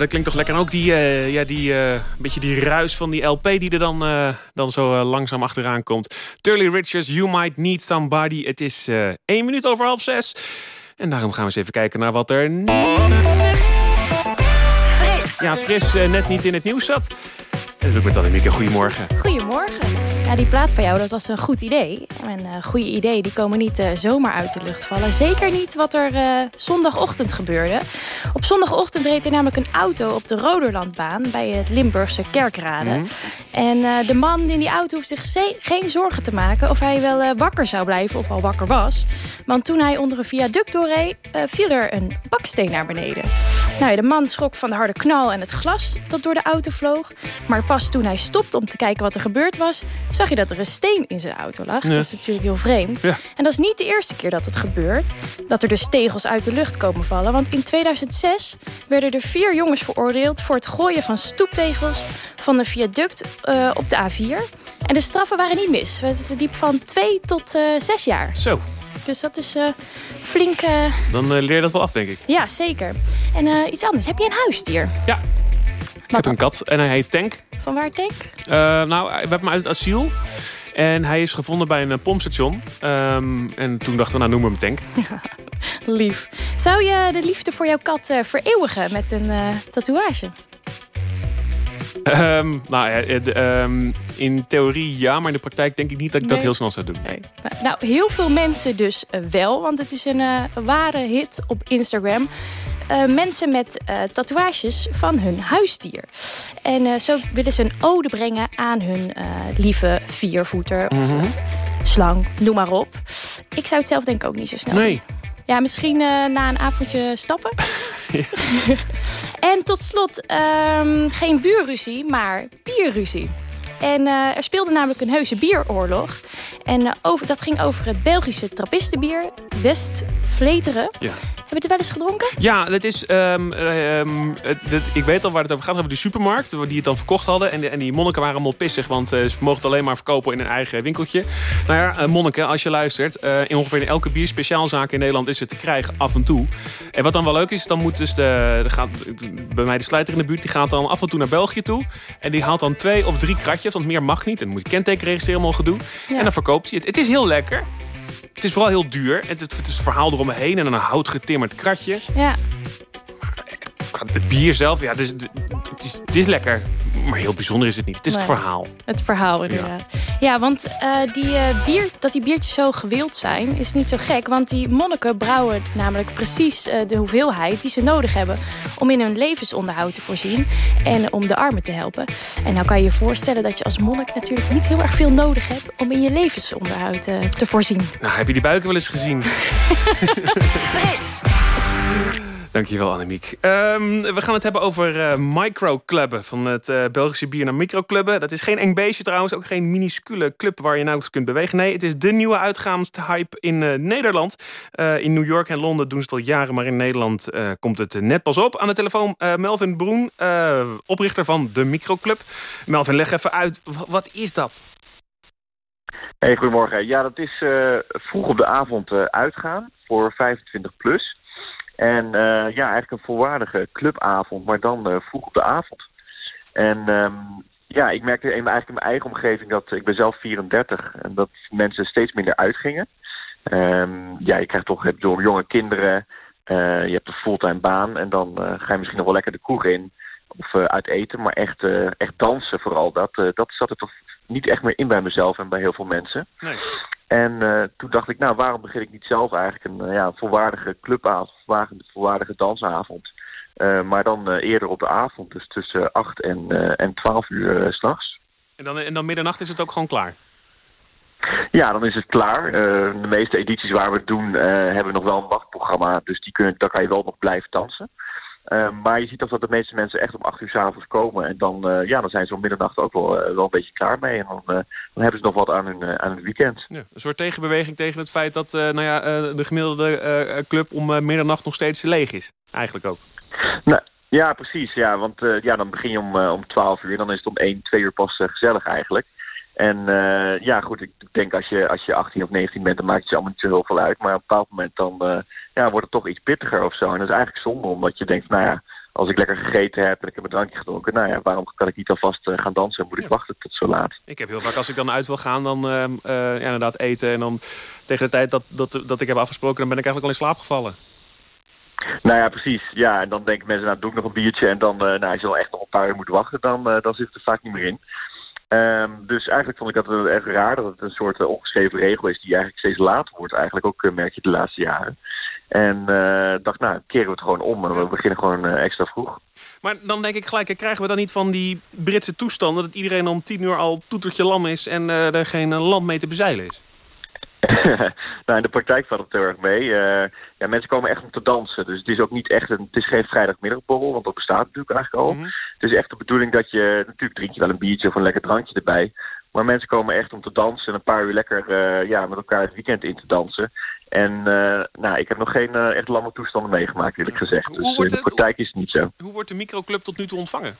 Dat klinkt toch lekker. En ook die, uh, ja, die uh, beetje die ruis van die LP die er dan, uh, dan zo langzaam achteraan komt. Turley Richards, You Might Need Somebody. Het is één minuut over half zes. En daarom gaan we eens even kijken naar wat er... Fris. Ja, fris net niet in het nieuws zat. En dat doe ik met Annemieke. Goedemorgen. Goedemorgen. Ja, die plaat van jou, dat was een goed idee. En uh, goede ideeën die komen niet uh, zomaar uit de lucht vallen. Zeker niet wat er uh, zondagochtend gebeurde. Op zondagochtend reed er namelijk een auto op de Roderlandbaan... bij het Limburgse Kerkrade. Mm. En de man in die auto hoeft zich geen zorgen te maken... of hij wel wakker zou blijven of al wakker was. Want toen hij onder een viaduct doorreed... viel er een baksteen naar beneden. Nou, de man schrok van de harde knal en het glas dat door de auto vloog. Maar pas toen hij stopte om te kijken wat er gebeurd was zag je dat er een steen in zijn auto lag. Dat is natuurlijk heel vreemd. Ja. En dat is niet de eerste keer dat het gebeurt. Dat er dus tegels uit de lucht komen vallen. Want in 2006 werden er vier jongens veroordeeld... voor het gooien van stoeptegels van een viaduct uh, op de A4. En de straffen waren niet mis. Het liep van twee tot uh, zes jaar. Zo. Dus dat is uh, flink... Dan leer je dat wel af, denk ik. Ja, zeker. En iets anders. Heb je een huisdier? Ja. Ik heb een kat en hij heet Tank. Van waar Tank? Uh, nou, we hebben hem uit het asiel. En hij is gevonden bij een pompstation. Um, en toen dachten we, nou noemen we hem Tank. lief. Zou je de liefde voor jouw kat uh, vereeuwigen met een uh, tatoeage? Um, nou ja, um, in theorie ja, maar in de praktijk denk ik niet dat ik nee. dat heel snel zou doen. Nee. Nou, heel veel mensen dus wel, want het is een uh, ware hit op Instagram. Uh, mensen met uh, tatoeages van hun huisdier. En uh, zo willen ze een ode brengen aan hun lieve viervoeter of Mhm. slang, noem maar op. Ik zou het zelf denk ik ook niet zo snel Nee. doen. Ja, misschien na een avondje stappen. ja. en tot slot, um, geen buurruzie, maar bierruzie. En uh, er speelde namelijk een heuse bieroorlog. En uh, over, dat ging over het Belgische trappistenbier West Vleteren. Ja. Heb je het wel eens gedronken? Ja, dat is, um, um, het, het, ik weet al waar het over gaat. Over die supermarkt, die het dan verkocht hadden. En, de, en die monniken waren allemaal pissig. Want uh, ze het alleen maar verkopen in hun eigen winkeltje. Nou ja, monniken, als je luistert. in ongeveer elke bierspeciaalzaak in Nederland is het te krijgen af en toe. En wat dan wel leuk is, dan moet dus de, de gaat, bij mij de slijter in de buurt. Die gaat dan af en toe naar België toe. En die haalt dan twee of drie kratjes. Want meer mag niet. En dan moet je kenteken registreren, allemaal gedoe. Ja. En dan verkoopt hij het. Het is heel lekker. Het is vooral heel duur. Het, het, het is het verhaal eromheen en een hout getimmerd kratje. Ja. Het bier zelf, ja, het is, het, is, het is lekker. Maar heel bijzonder is het niet. Het is nee. het verhaal. Het verhaal, inderdaad. Ja, ja want uh, die, uh, bier, dat die biertjes zo gewild zijn, is niet zo gek. Want die monniken brouwen namelijk precies uh, de hoeveelheid die ze nodig hebben... om in hun levensonderhoud te voorzien en om de armen te helpen. En nou kan je je voorstellen dat je als monnik natuurlijk niet heel erg veel nodig hebt... om in je levensonderhoud te voorzien. Nou, heb je die buiken wel eens gezien? Fris. Dankjewel, Annemiek. Um, we gaan het hebben over uh, microclubben. Van het uh, Belgische bier naar microclubben. Dat is geen eng beestje trouwens. Ook geen minuscule club waar je nauwelijks kunt bewegen. Nee, het is de nieuwe uitgaanshype in uh, Nederland. in New York en Londen doen ze het al jaren. Maar in Nederland komt het net pas op. Aan de telefoon Melvin Broen, oprichter van de microclub. Melvin, leg even uit. Wat is dat? Hey, goedemorgen. Ja, dat is vroeg op de avond uitgaan voor 25 plus. En uh, ja, eigenlijk een volwaardige clubavond, maar dan uh, vroeg op de avond. En um, ja, ik merkte in, eigenlijk in mijn eigen omgeving dat ik ben zelf 34 en dat mensen steeds minder uitgingen. Um, ja, je krijgt toch door jonge kinderen, uh, je hebt een fulltime baan en dan ga je misschien nog wel lekker de kroeg in of uit eten, maar echt, echt dansen vooral. Dat, dat zat er toch niet echt meer in bij mezelf en bij heel veel mensen. Nee. En uh, toen dacht ik, nou, waarom begin ik niet zelf eigenlijk een uh, ja, volwaardige clubavond, volwaardige dansavond. Uh, maar dan eerder op de avond, dus tussen 8 en, en 12 uur s s'nachts. En dan, en dan middernacht is het ook gewoon klaar? Ja, dan is het klaar. de meeste edities waar we het doen, hebben nog wel een wachtprogramma. Dus die kunnen, daar kan je wel nog blijven dansen. Uh, maar je ziet toch dat de meeste mensen echt om acht uur s'avonds komen. En dan, uh, ja, dan zijn ze om middernacht ook wel, uh, wel een beetje klaar mee. En dan, dan hebben ze nog wat aan hun, aan hun weekend. Ja, een soort tegenbeweging tegen het feit dat nou ja, de gemiddelde club om middernacht nog steeds leeg is. Eigenlijk ook. Nou, ja, precies. Ja, want ja, dan begin je om, om 12 uur. Dan is het om 1, 2 uur pas gezellig eigenlijk. En uh, ja, goed, ik denk als je, als je 18 of 19 bent, dan maakt het je allemaal niet zo heel veel uit. Maar op een bepaald moment dan uh, ja, wordt het toch iets pittiger of zo. En dat is eigenlijk zonde, omdat je denkt, nou ja, als ik lekker gegeten heb en ik heb een drankje gedronken, nou ja, waarom kan ik niet alvast uh, gaan dansen en moet ik wachten tot zo laat? Ik heb heel vaak als ik dan uit wil gaan, dan ja, inderdaad eten en dan tegen de tijd dat, dat, dat ik heb afgesproken, dan ben ik eigenlijk al in slaap gevallen. Nou ja, precies. Ja, en dan denken mensen, nou doe ik nog een biertje en dan, nou, als je dan echt nog een paar uur moet wachten, dan, dan zit het er vaak niet meer in. Um, dus eigenlijk vond ik dat erg raar dat het een soort ongeschreven regel is die eigenlijk steeds later wordt. Eigenlijk ook merk je de laatste jaren. En uh, dacht, nou, keren we het gewoon om en we beginnen gewoon uh, extra vroeg. Maar dan denk ik gelijk, krijgen we dan niet van die Britse toestanden... dat iedereen om tien uur al toetertje lam is en uh, er geen land mee te bezeilen is? nou, in de praktijk valt het heel erg mee. ja, mensen komen echt om te dansen. Dus het is ook niet echt een, het is geen vrijdagmiddagborrel, want dat bestaat natuurlijk eigenlijk al. Mm -hmm. Het is echt de bedoeling dat je, natuurlijk drink je wel een biertje of een lekker drankje erbij. Maar mensen komen echt om te dansen en een paar uur lekker ja, met elkaar het weekend in te dansen. En uh, nou, ik heb nog geen uh, echt lange toestanden meegemaakt, eerlijk gezegd. Dus in de praktijk is het niet zo. Hoe wordt de microclub tot nu toe ontvangen?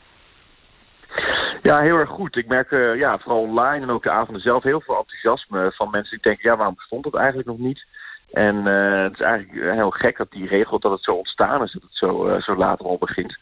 Ja, heel erg goed. Ik merk uh, ja, vooral online en ook de avonden zelf heel veel enthousiasme van mensen die denken... ja, waarom bestond dat eigenlijk nog niet? En het is eigenlijk heel gek dat die regel dat het zo ontstaan is, dat het zo, zo later al begint.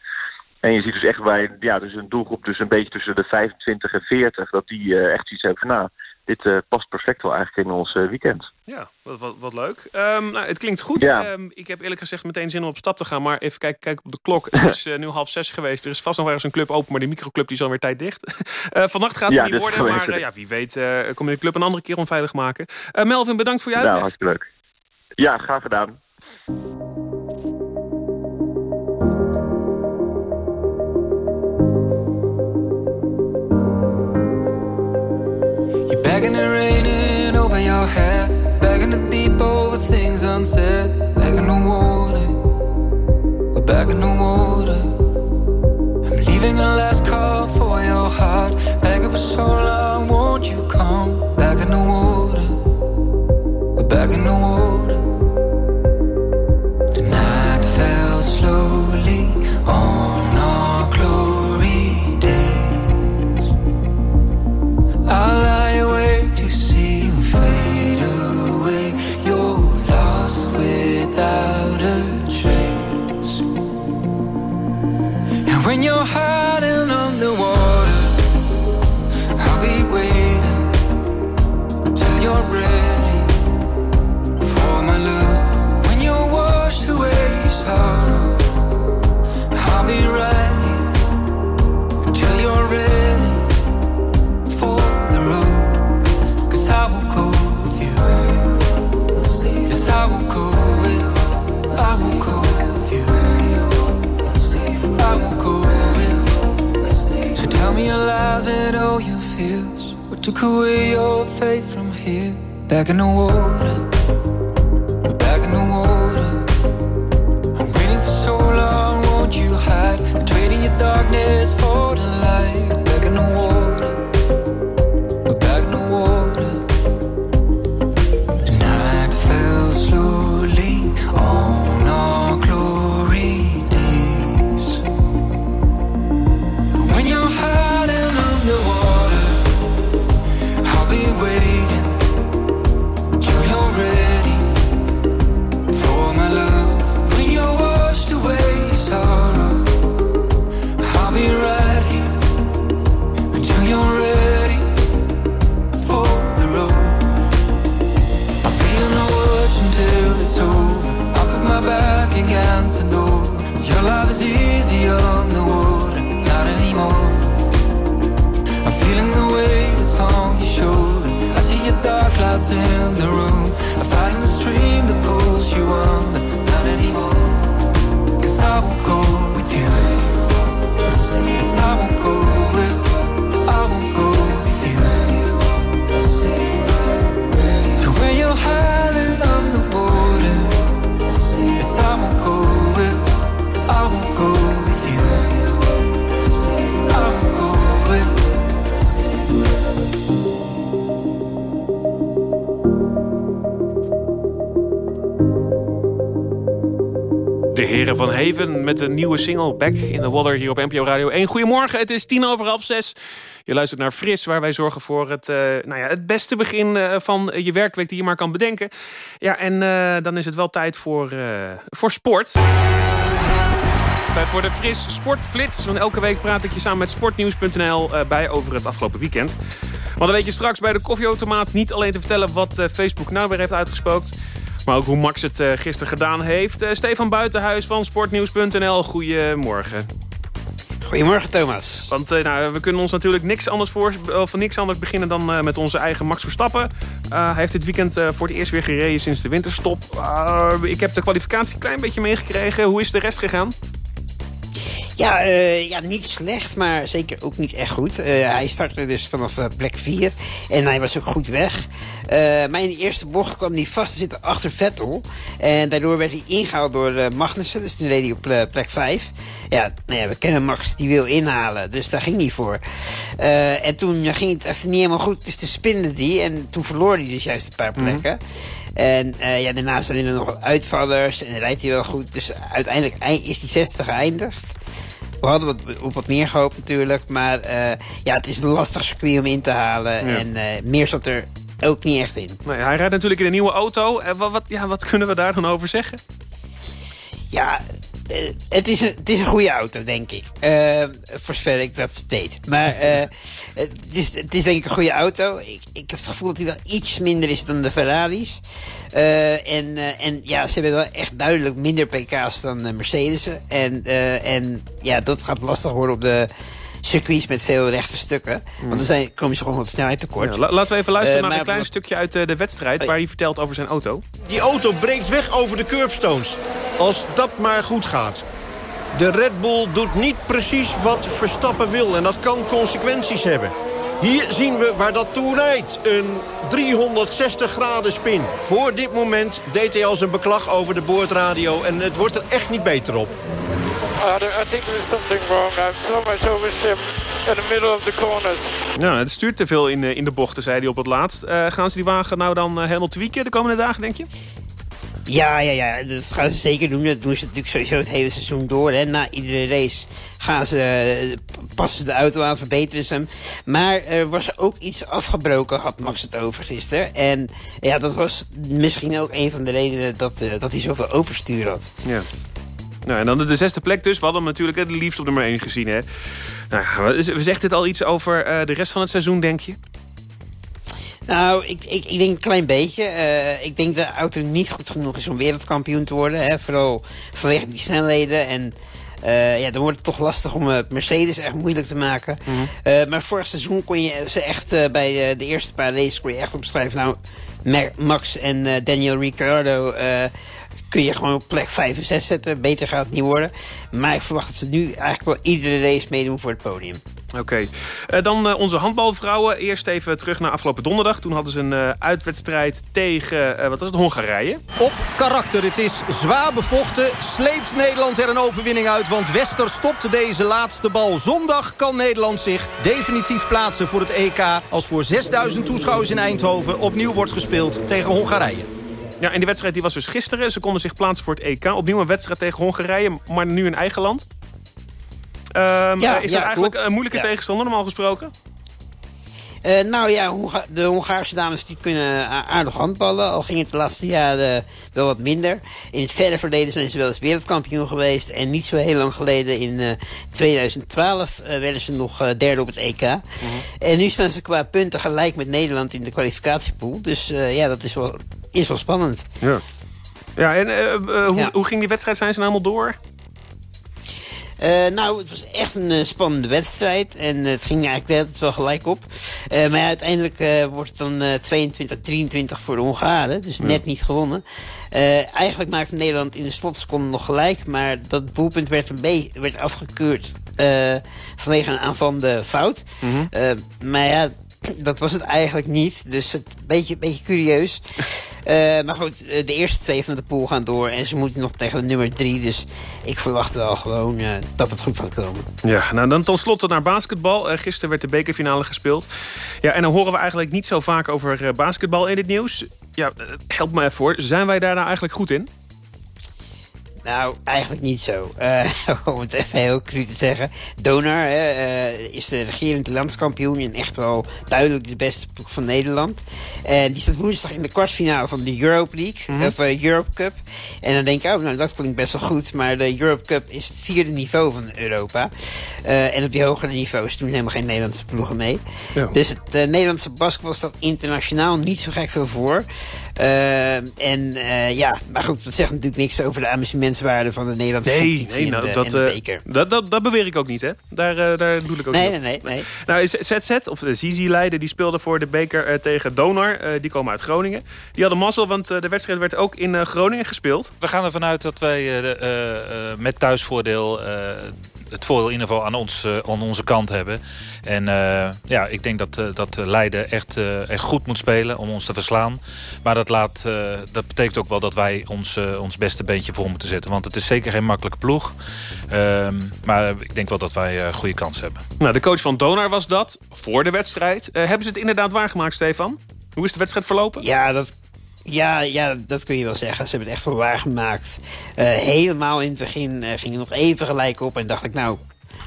En je ziet dus echt bij ja, dus een doelgroep dus een beetje tussen de 25 en 40... dat die echt iets hebben van, nou, dit uh, past perfect wel eigenlijk in ons uh, weekend. Ja, wat, wat, wat leuk. Um, nou, het klinkt goed. Ja. Um, ik heb eerlijk gezegd meteen zin om op stap te gaan. Maar even kijken kijk op de klok. Het is uh, nu half zes geweest. Er is vast nog ergens een club open, maar de microclub die is alweer tijd dicht. vannacht gaat het ja, niet worden, maar ja, wie weet kom je de club een andere keer onveilig maken. Melvin, bedankt voor je uitleg. Nou, hartstikke leuk. Ja, graag gedaan. Things unsaid. Begging the water. We're begging the water. I'm leaving a last call for your heart. Begging for so long, won't you come? Took away your faith from here? Back in the water. Back in the water. I'm waiting for so long, won't you hide? I'm trading your darkness for met een nieuwe single Back in the Water hier op NPO Radio 1. Goedemorgen, het is tien over half zes. Je luistert naar Fris, waar wij zorgen voor het, uh, nou ja, het beste begin uh, van je werkweek die je maar kan bedenken. Ja, en uh, dan is het wel tijd voor, voor sport. Tijd voor de Fris Sportflits. Want elke week praat ik je samen met sportnieuws.nl eh, bij over het afgelopen weekend. Maar dan weet je straks bij de koffieautomaat niet alleen te vertellen... wat eh, Facebook nou weer heeft uitgespookt... maar ook hoe Max het eh, gisteren gedaan heeft. Eh, Stefan Buitenhuis van sportnieuws.nl, goedemorgen. Goedemorgen, Thomas. Want eh, nou, we kunnen ons natuurlijk niks anders, voor, of niks anders beginnen dan met onze eigen Max Verstappen. Hij heeft dit weekend voor het eerst weer gereden sinds de winterstop. Uh, ik heb de kwalificatie een klein beetje meegekregen. Hoe is de rest gegaan? Ja, uh, ja, niet slecht, maar zeker ook niet echt goed. Uh, hij startte dus vanaf uh, plek 4 en hij was ook goed weg. maar in de eerste bocht kwam hij vast te zitten achter Vettel. En daardoor werd hij ingehaald door Magnussen, dus toen reed hij op plek 5. Ja, nou ja, we kennen Max, die wil inhalen, dus daar ging hij voor. en toen ging het even niet helemaal goed, dus toen spinde hij en toen verloor hij dus juist een paar plekken. Mm -hmm. En ja, daarna zijn er nog uitvallers en rijdt hij wel goed. Dus uiteindelijk is hij 60 geëindigd. We hadden wat, op wat meer gehoopt natuurlijk. Maar uh, ja, het is een lastig circuit om in te halen. Ja. En uh, meer zat er ook niet echt in. Nee, hij rijdt natuurlijk in een nieuwe auto. Uh, wat, wat, ja, wat kunnen we daar dan over zeggen? Ja, het, is een, het is een goede auto, denk ik. Uh, voor zover ik dat weet. Maar uh, het, is, het is denk ik een goede auto. Ik, ik heb het gevoel dat hij wel iets minder is dan de Ferraris. Uh, en, en ja, ze hebben wel echt duidelijk minder pk's dan Mercedes. En, en ja, dat gaat lastig worden op de circuits met veel rechte stukken. Want dan zijn, komen ze gewoon wat snelheid tekort. Ja, laten we even luisteren uh, naar een klein stukje uit uh, de wedstrijd... waar hij vertelt over zijn auto. Die auto breekt weg over de curbstones. Als dat maar goed gaat. De Red Bull doet niet precies wat Verstappen wil. En dat kan consequenties hebben. Hier zien we waar dat toe leidt. Een 360 graden spin. Voor dit moment deed hij al zijn beklag over de boordradio. En het wordt er echt niet beter op. I think there's something wrong. I'm so much overship in the middle of the corners. Nou, het stuurt te veel in, in de bochten, zei hij op het laatst. Uh, gaan ze die wagen nou dan uh, helemaal tweaken de komende dagen, denk je? Ja, ja, ja, dat gaan ze zeker doen. Dat doen ze natuurlijk sowieso het hele seizoen door. Hè. Na iedere race gaan ze, passen ze de auto aan, verbeteren ze hem. Maar er was ook iets afgebroken, had Max het over gisteren. En ja, dat was misschien ook een van de redenen dat, uh, dat hij zoveel overstuur had. Ja. Nou, en dan de zesde plek dus. We hadden hem natuurlijk het liefst op nummer 1 gezien. Hè? Nou, zegt dit al iets over uh, de rest van het seizoen, denk je? Nou, ik, ik, ik denk een klein beetje. Uh, ik denk dat de auto niet goed genoeg is om wereldkampioen te worden. Hè? Vooral vanwege die snelheden. En uh, ja, dan wordt het toch lastig om uh, Mercedes echt moeilijk te maken. Mm -hmm. uh, maar vorig seizoen kon je ze echt bij de eerste paar races kon je echt opschrijven. Nou, Max en Daniel Ricciardo kun je gewoon op plek 5 en 6 zetten. Beter gaat het niet worden. Maar ik verwacht dat ze nu eigenlijk wel iedere race meedoen voor het podium. Oké. Okay. Uh, dan uh, onze handbalvrouwen. Eerst even terug naar afgelopen donderdag. Toen hadden ze een uh, uitwedstrijd tegen, wat was het, Hongarije. Op karakter. Het is zwaar bevochten. Sleept Nederland er een overwinning uit. Want Wester stopte deze laatste bal. Zondag kan Nederland zich definitief plaatsen voor het EK. Als voor 6000 toeschouwers in Eindhoven opnieuw wordt gespeeld tegen Hongarije. Ja, en die wedstrijd die was dus gisteren. Ze konden zich plaatsen voor het EK. Opnieuw een wedstrijd tegen Hongarije, maar nu in eigen land. Um, ja, is dat ja, eigenlijk klopt. een moeilijke ja. tegenstander normaal gesproken? Uh, nou ja, de Hongaarse dames die kunnen aardig handballen. Al ging het de laatste jaren wel wat minder. In het verre verleden zijn ze wel eens wereldkampioen geweest. En niet zo heel lang geleden, in uh, 2012, uh, werden ze nog derde op het EK. -huh. En nu staan ze qua punten gelijk met Nederland in de kwalificatiepool. Dus ja, dat is wel, is wel spannend. Ja, ja en hoe, ja. hoe ging die wedstrijd? Zijn ze nou helemaal door? Uh, nou, het was echt een uh, spannende wedstrijd. En uh, het ging eigenlijk altijd wel gelijk op. maar ja, uiteindelijk wordt het dan 22-23 voor de Hongaren. Dus net niet gewonnen. eigenlijk maakte Nederland in de slotseconde nog gelijk. Maar dat doelpunt werd, een werd afgekeurd vanwege een aanvallende fout. -hmm. maar ja, dat was het eigenlijk niet. Dus een beetje, beetje curieus. Uh, maar goed, de eerste twee van de pool gaan door. En ze moeten nog tegen de nummer drie. Dus ik verwacht wel gewoon uh, dat het goed gaat komen. Ja, nou dan tenslotte naar basketbal. Uh, gisteren werd de bekerfinale gespeeld. Ja, en dan horen we eigenlijk niet zo vaak over basketbal in het nieuws. Ja, help me even. Zijn wij daar nou eigenlijk goed in? Nou, eigenlijk niet zo. Eh, om het even heel cru te zeggen. Donar eh, is de regerend landskampioen en echt wel duidelijk de beste ploeg van Nederland. En die staat woensdag in de kwartfinale van de Europa League, Mhm. of eh, Europe Cup. En dan denk ik, oh, nou dat klinkt best wel goed. Maar de Europe Cup is het vierde niveau van Europa. Eh, en op die hogere niveaus doen helemaal geen Nederlandse ploegen mee. Ja. Dus het eh, Nederlandse basketbal staat internationaal niet zo gek veel voor. Eh, en eh, ja, maar goed, dat zegt natuurlijk niks over de amusementswaarde van de Nederlandse Nee, competitie nee en nou, de, dat, en de eh, beker. dat, dat, dat beweer ik ook niet, hè? Daar, eh, daar doe ik ook Nee, niet nee, op. nee, nee. Nou, is ZZ, of de Zizi Leiden, die speelde voor de beker eh, tegen Donar. Eh, die komen uit Groningen. Die hadden mazzel, want de wedstrijd werd ook in eh, Groningen gespeeld. We gaan ervan uit dat wij eh, eh, eh, met thuisvoordeel eh, het voordeel in ieder geval aan, ons, eh, aan onze kant hebben. En eh, ja, ik denk dat, eh, dat Leiden echt, eh, echt goed moet spelen om ons te verslaan. Maar dat, laat, eh, dat betekent ook wel dat wij ons, ons beste beentje voor moeten zetten. Want het is zeker geen makkelijke ploeg. Ehm, maar ik denk wel dat wij eh goede kans hebben. Nou, de coach van Donar was dat, voor de wedstrijd. Hebben ze het inderdaad waargemaakt, Stefan? Hoe is de wedstrijd verlopen? Ja, dat, ja, ja, dat kun je wel zeggen. Ze hebben het echt wel waargemaakt. Eh helemaal in het begin eh, ging het nog even gelijk op. En dacht ik, nou,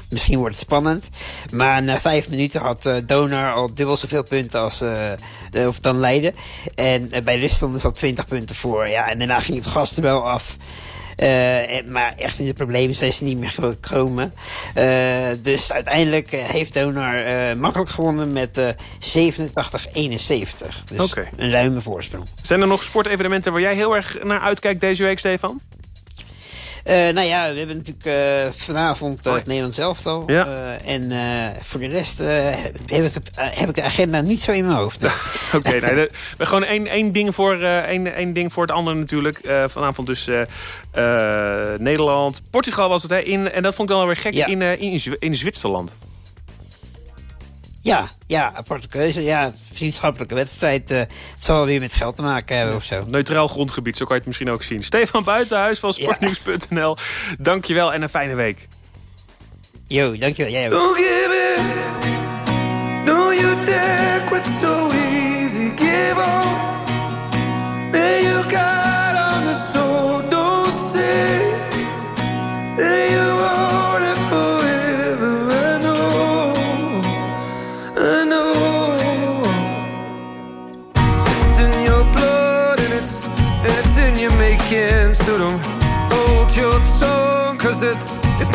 misschien wordt het spannend. Maar na vijf minuten had eh Donar al dubbel zoveel punten als of dan Leiden. En bij rust stonden ze al 20 punten voor. Ja, en daarna ging het gas er wel af. Eh, maar echt in de problemen zijn ze niet meer gekomen. Eh, dus uiteindelijk eh, heeft Donar makkelijk gewonnen met eh 87-71. Dus een ruime voorsprong. Zijn er nog sportevenementen waar jij heel erg naar uitkijkt deze week, Stefan? Eh, nou ja, we hebben natuurlijk eh, vanavond eh, het Nederlands elftal. Ja. En voor de rest heb, ik het, heb ik de agenda niet zo in mijn hoofd. Oké, de- we gewoon één, één, ding voor, één, één ding voor het andere natuurlijk. Vanavond dus Nederland. Portugal was het, hè? In, en dat vond ik wel weer gek, Ja. in, in Zwitserland. Ja, ja, aparte keuze. Ja, vriendschappelijke wedstrijd. eh, het zal weer met geld te maken hebben of zo. Neutraal grondgebied, zo kan je het misschien ook zien. Stefan Buitenhuis van Sportnieuws.nl. Dankjewel en een fijne week. Yo, dankjewel. Jij ook. Don't give in. No, you dare quit so easy. Give on. There you got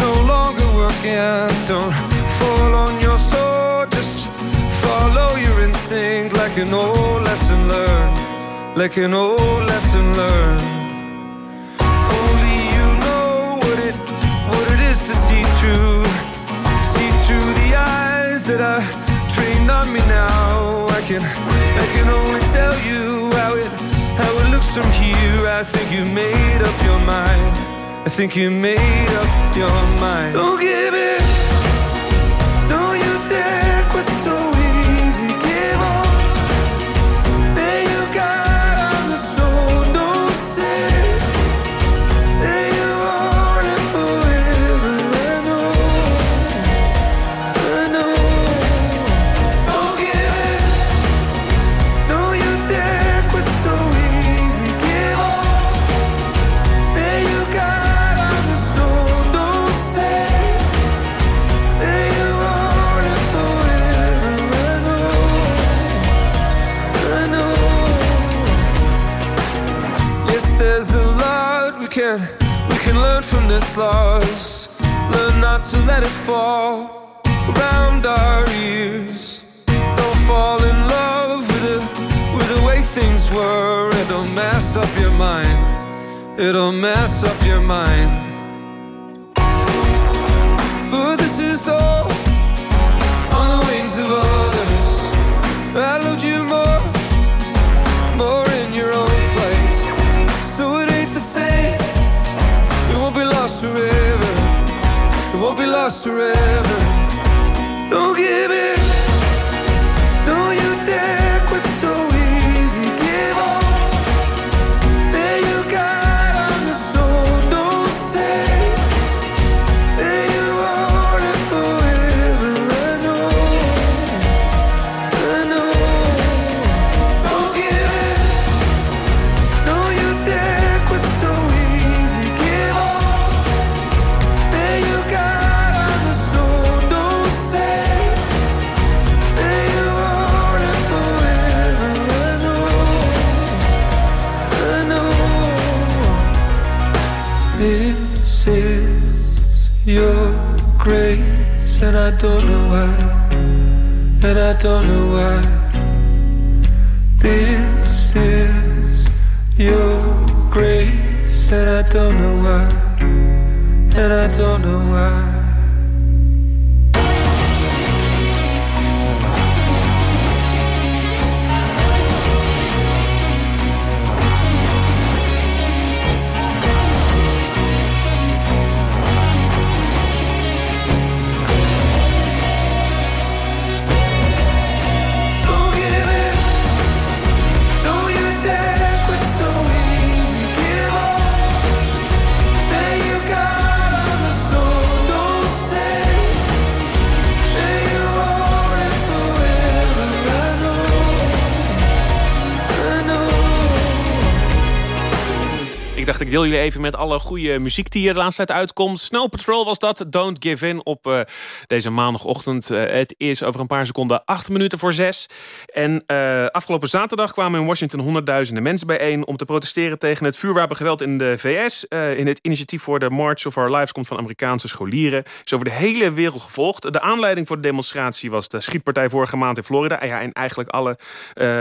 no longer working. Don't fall on your sword, just follow your instinct like an old lesson learned. Like an old lesson learned. Only you know what it what it is to see through. See through the eyes that are trained on me now. I can I can only tell you how it how it looks from here. I think you made up your mind. I think you made up your mind. Don't give it. Loss. Learn not to let it fall around our ears. Don't fall in love with the with the way things were. It'll mess up your mind. It'll mess up your mind. But this is all on the wings of others. I It won't be lost forever. Don't give it. Jullie even met alle goede muziek die er de laatste tijd uitkomt. Snow Patrol was dat, Don't Give In, op eh, deze maandagochtend. Eh, het is over een paar seconden acht minuten voor zes. En eh, afgelopen zaterdag kwamen in Washington honderdduizenden mensen bijeen... om te protesteren tegen het vuurwapengeweld in de VS. In het initiatief voor de March of Our Lives komt van Amerikaanse scholieren. Is over de hele wereld gevolgd. De aanleiding voor de demonstratie was de schietpartij vorige maand in Florida. Ja, en eigenlijk alle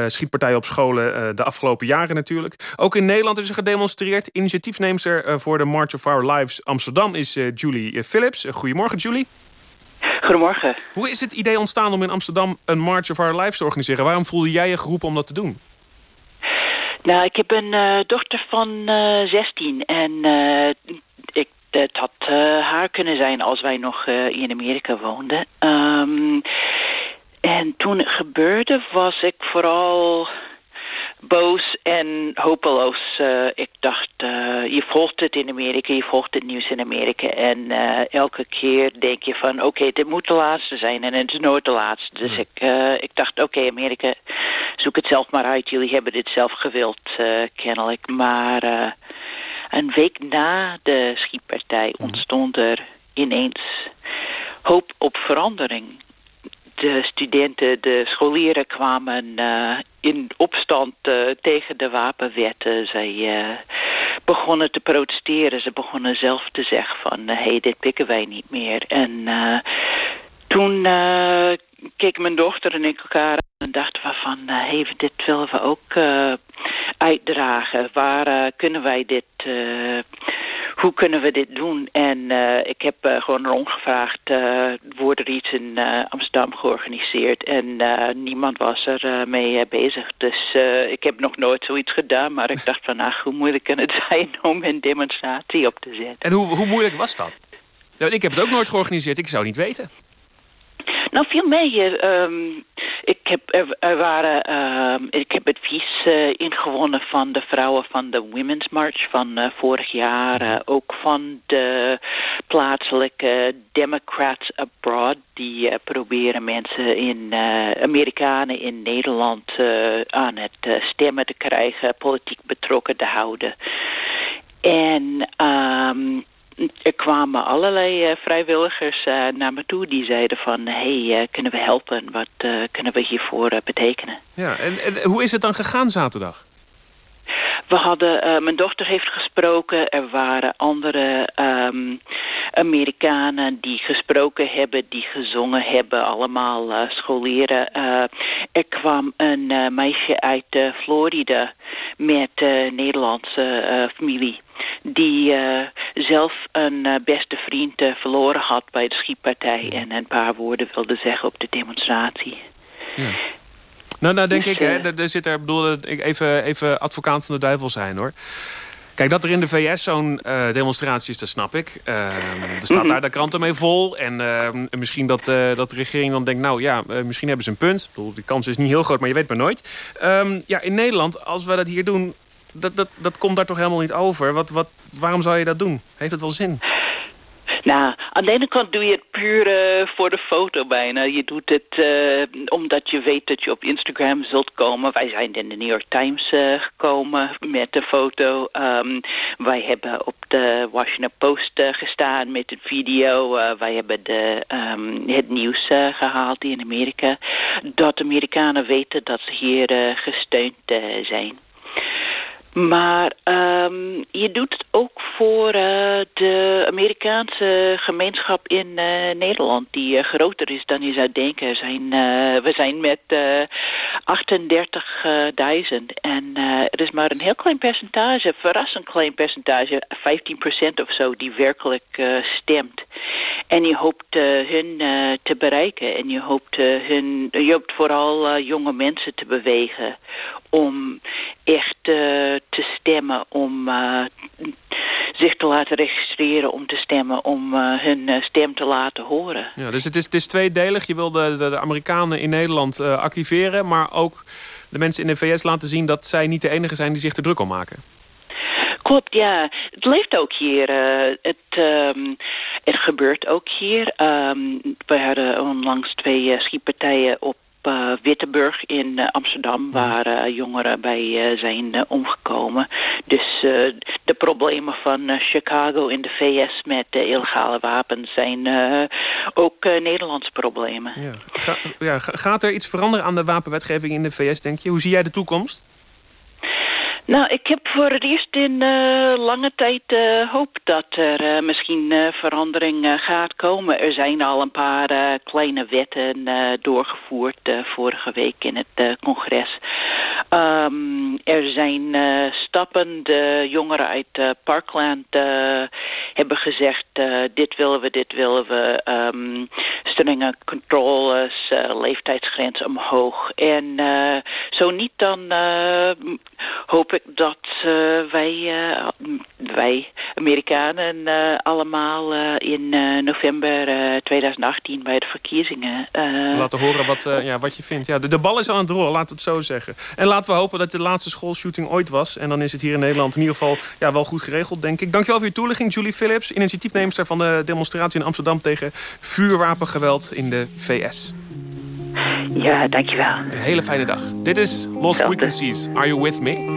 schietpartijen op scholen de afgelopen jaren natuurlijk. Ook in Nederland is er gedemonstreerd. Initiatiefneemster eh, voor de March of Our Lives Amsterdam is eh, Julie eh, Phillips. Eh, goedemorgen Julie. Goedemorgen. Hoe is het idee ontstaan om in Amsterdam een March of Our Lives te organiseren? Waarom voelde jij je geroepen om dat te doen? Nou, ik heb een dochter van eh 16 en ik, het had haar kunnen zijn als wij nog in Amerika woonden. Ehm, en toen het gebeurde was ik vooral boos en hopeloos. Eh, ik dacht, eh, je volgt het in Amerika, je volgt het nieuws in Amerika. En eh, elke keer denk je van, oké, dit moet de laatste zijn. En het is nooit de laatste. Dus ik, ik dacht, oké, Amerika, zoek het zelf maar uit. Jullie hebben dit zelf gewild, kennelijk. Maar een week na de schietpartij ontstond er ineens hoop op verandering de studenten, de scholieren kwamen eh, in opstand eh, tegen de wapenwetten. Zij eh, begonnen te protesteren. Ze begonnen zelf te zeggen van, hé, hey, dit pikken wij niet meer. En toen keek mijn dochter en ik elkaar aan en dachten we van, hé, dit willen we ook uitdragen. Waar kunnen wij dit... hoe kunnen we dit doen? En eh, ik heb eh, gewoon rondgevraagd, eh wordt er iets in Amsterdam georganiseerd? En niemand was er mee bezig. Dus ik heb nog nooit zoiets gedaan, maar ik dacht van, ach, hoe moeilijk kan het zijn om een demonstratie op te zetten? En hoe, hoe moeilijk was dat? Ja, ik heb het ook nooit georganiseerd, ik zou niet weten. Nou, viel mee. eh, ehm, ik, heb, er, er waren, ehm, ik heb advies eh, ingewonnen van de vrouwen van de Women's March van eh, vorig jaar. ook van de plaatselijke Democrats Abroad. Die proberen mensen in Amerikanen in Nederland aan het stemmen te krijgen, politiek betrokken te houden. En ehm, er kwamen allerlei eh, vrijwilligers eh, naar me toe die zeiden van... hey, eh, kunnen we helpen? Wat kunnen we hiervoor betekenen? Ja, en, en hoe is het dan gegaan zaterdag? We hadden, eh, mijn dochter heeft gesproken. Er waren andere ehm, Amerikanen die gesproken hebben, die gezongen hebben. Allemaal eh, scholieren. Eh, er kwam een meisje uit Florida met Nederlandse familie. Die zelf een beste vriend verloren had bij de schietpartij. En een paar woorden wilde zeggen op de demonstratie. Nou, nou denk ik, hè, er, er zit er, bedoel, ik even, even advocaat van de duivel zijn hoor. Kijk, dat er in de VS zo'n eh, demonstratie is, dat snap ik. Ehm, er staat Mhm. daar de kranten mee vol. En ehm, misschien dat, eh, dat de regering dan denkt... nou ja, eh, misschien hebben ze een punt. Ik bedoel, die kans is niet heel groot, maar je weet maar nooit. Ehm, ja, in Nederland, als we dat hier doen... Dat, dat, dat komt daar toch helemaal niet over? Wat, wat, waarom zou je dat doen? Heeft het wel zin? Nou, aan de ene kant doe je het puur eh, voor de foto bijna. Je doet het eh, omdat je weet dat je op Instagram zult komen. Wij zijn in de New York Times eh, gekomen met de foto. Ehm, wij hebben op de Washington Post gestaan met een video. Wij hebben de, ehm, het nieuws eh, gehaald in Amerika. Dat Amerikanen weten dat ze hier gesteund zijn. Maar ehm, je doet het ook voor uh, de Amerikaanse gemeenschap in uh, Nederland, die uh, groter is dan je zou denken. Zijn, we zijn met 38.000 en er is maar een heel klein percentage, verrassend klein percentage, 15% of zo, die werkelijk stemt. En je hoopt hun te bereiken en je hoopt, hun, je hoopt vooral jonge mensen te bewegen om echt te stemmen, om zich te laten registreren om te stemmen... om uh, hun uh, stem te laten horen. Ja, dus het is, het is tweedelig. Je wil de, de, de Amerikanen in Nederland uh, activeren... maar ook de mensen in de VS laten zien... dat zij niet de enige zijn die zich er druk om maken. Klopt, ja. Het leeft ook hier. het, um, het gebeurt ook hier. Um, we hadden onlangs twee schietpartijen op uh, Witteburg in uh, Amsterdam... waar uh, jongeren bij zijn omgekomen. Dus de problemen van Chicago in de VS met illegale wapens... zijn ook Nederlandse problemen. Ja. Ga, ja, gaat er iets veranderen aan de wapenwetgeving in de VS, denk je? Hoe zie jij de toekomst? Nou, ik heb voor het eerst in uh, lange tijd uh, hoop dat er uh, misschien verandering gaat komen. Er zijn al een paar kleine wetten doorgevoerd vorige week in het congres. Um, er zijn stappen, de jongeren uit Parkland hebben gezegd... dit willen we, dit willen we, um, strenge controles, leeftijdsgrens omhoog. En zo niet, dan hoop dat uh, wij, uh, wij Amerikanen uh, allemaal in november 2018 bij de verkiezingen... laten horen wat, ja, wat je vindt. Ja, de, de bal is aan het rollen, laten we het zo zeggen. En laten we hopen dat de laatste schoolshooting ooit was. En dan is het hier in Nederland in ieder geval ja, wel goed geregeld, denk ik. Dankjewel voor je toelichting, Julie Phillips, initiatiefneemster van de demonstratie in Amsterdam tegen vuurwapengeweld in de VS. Ja, dankjewel. Een hele fijne dag. Dit is Lost Frequencies. Are you with me?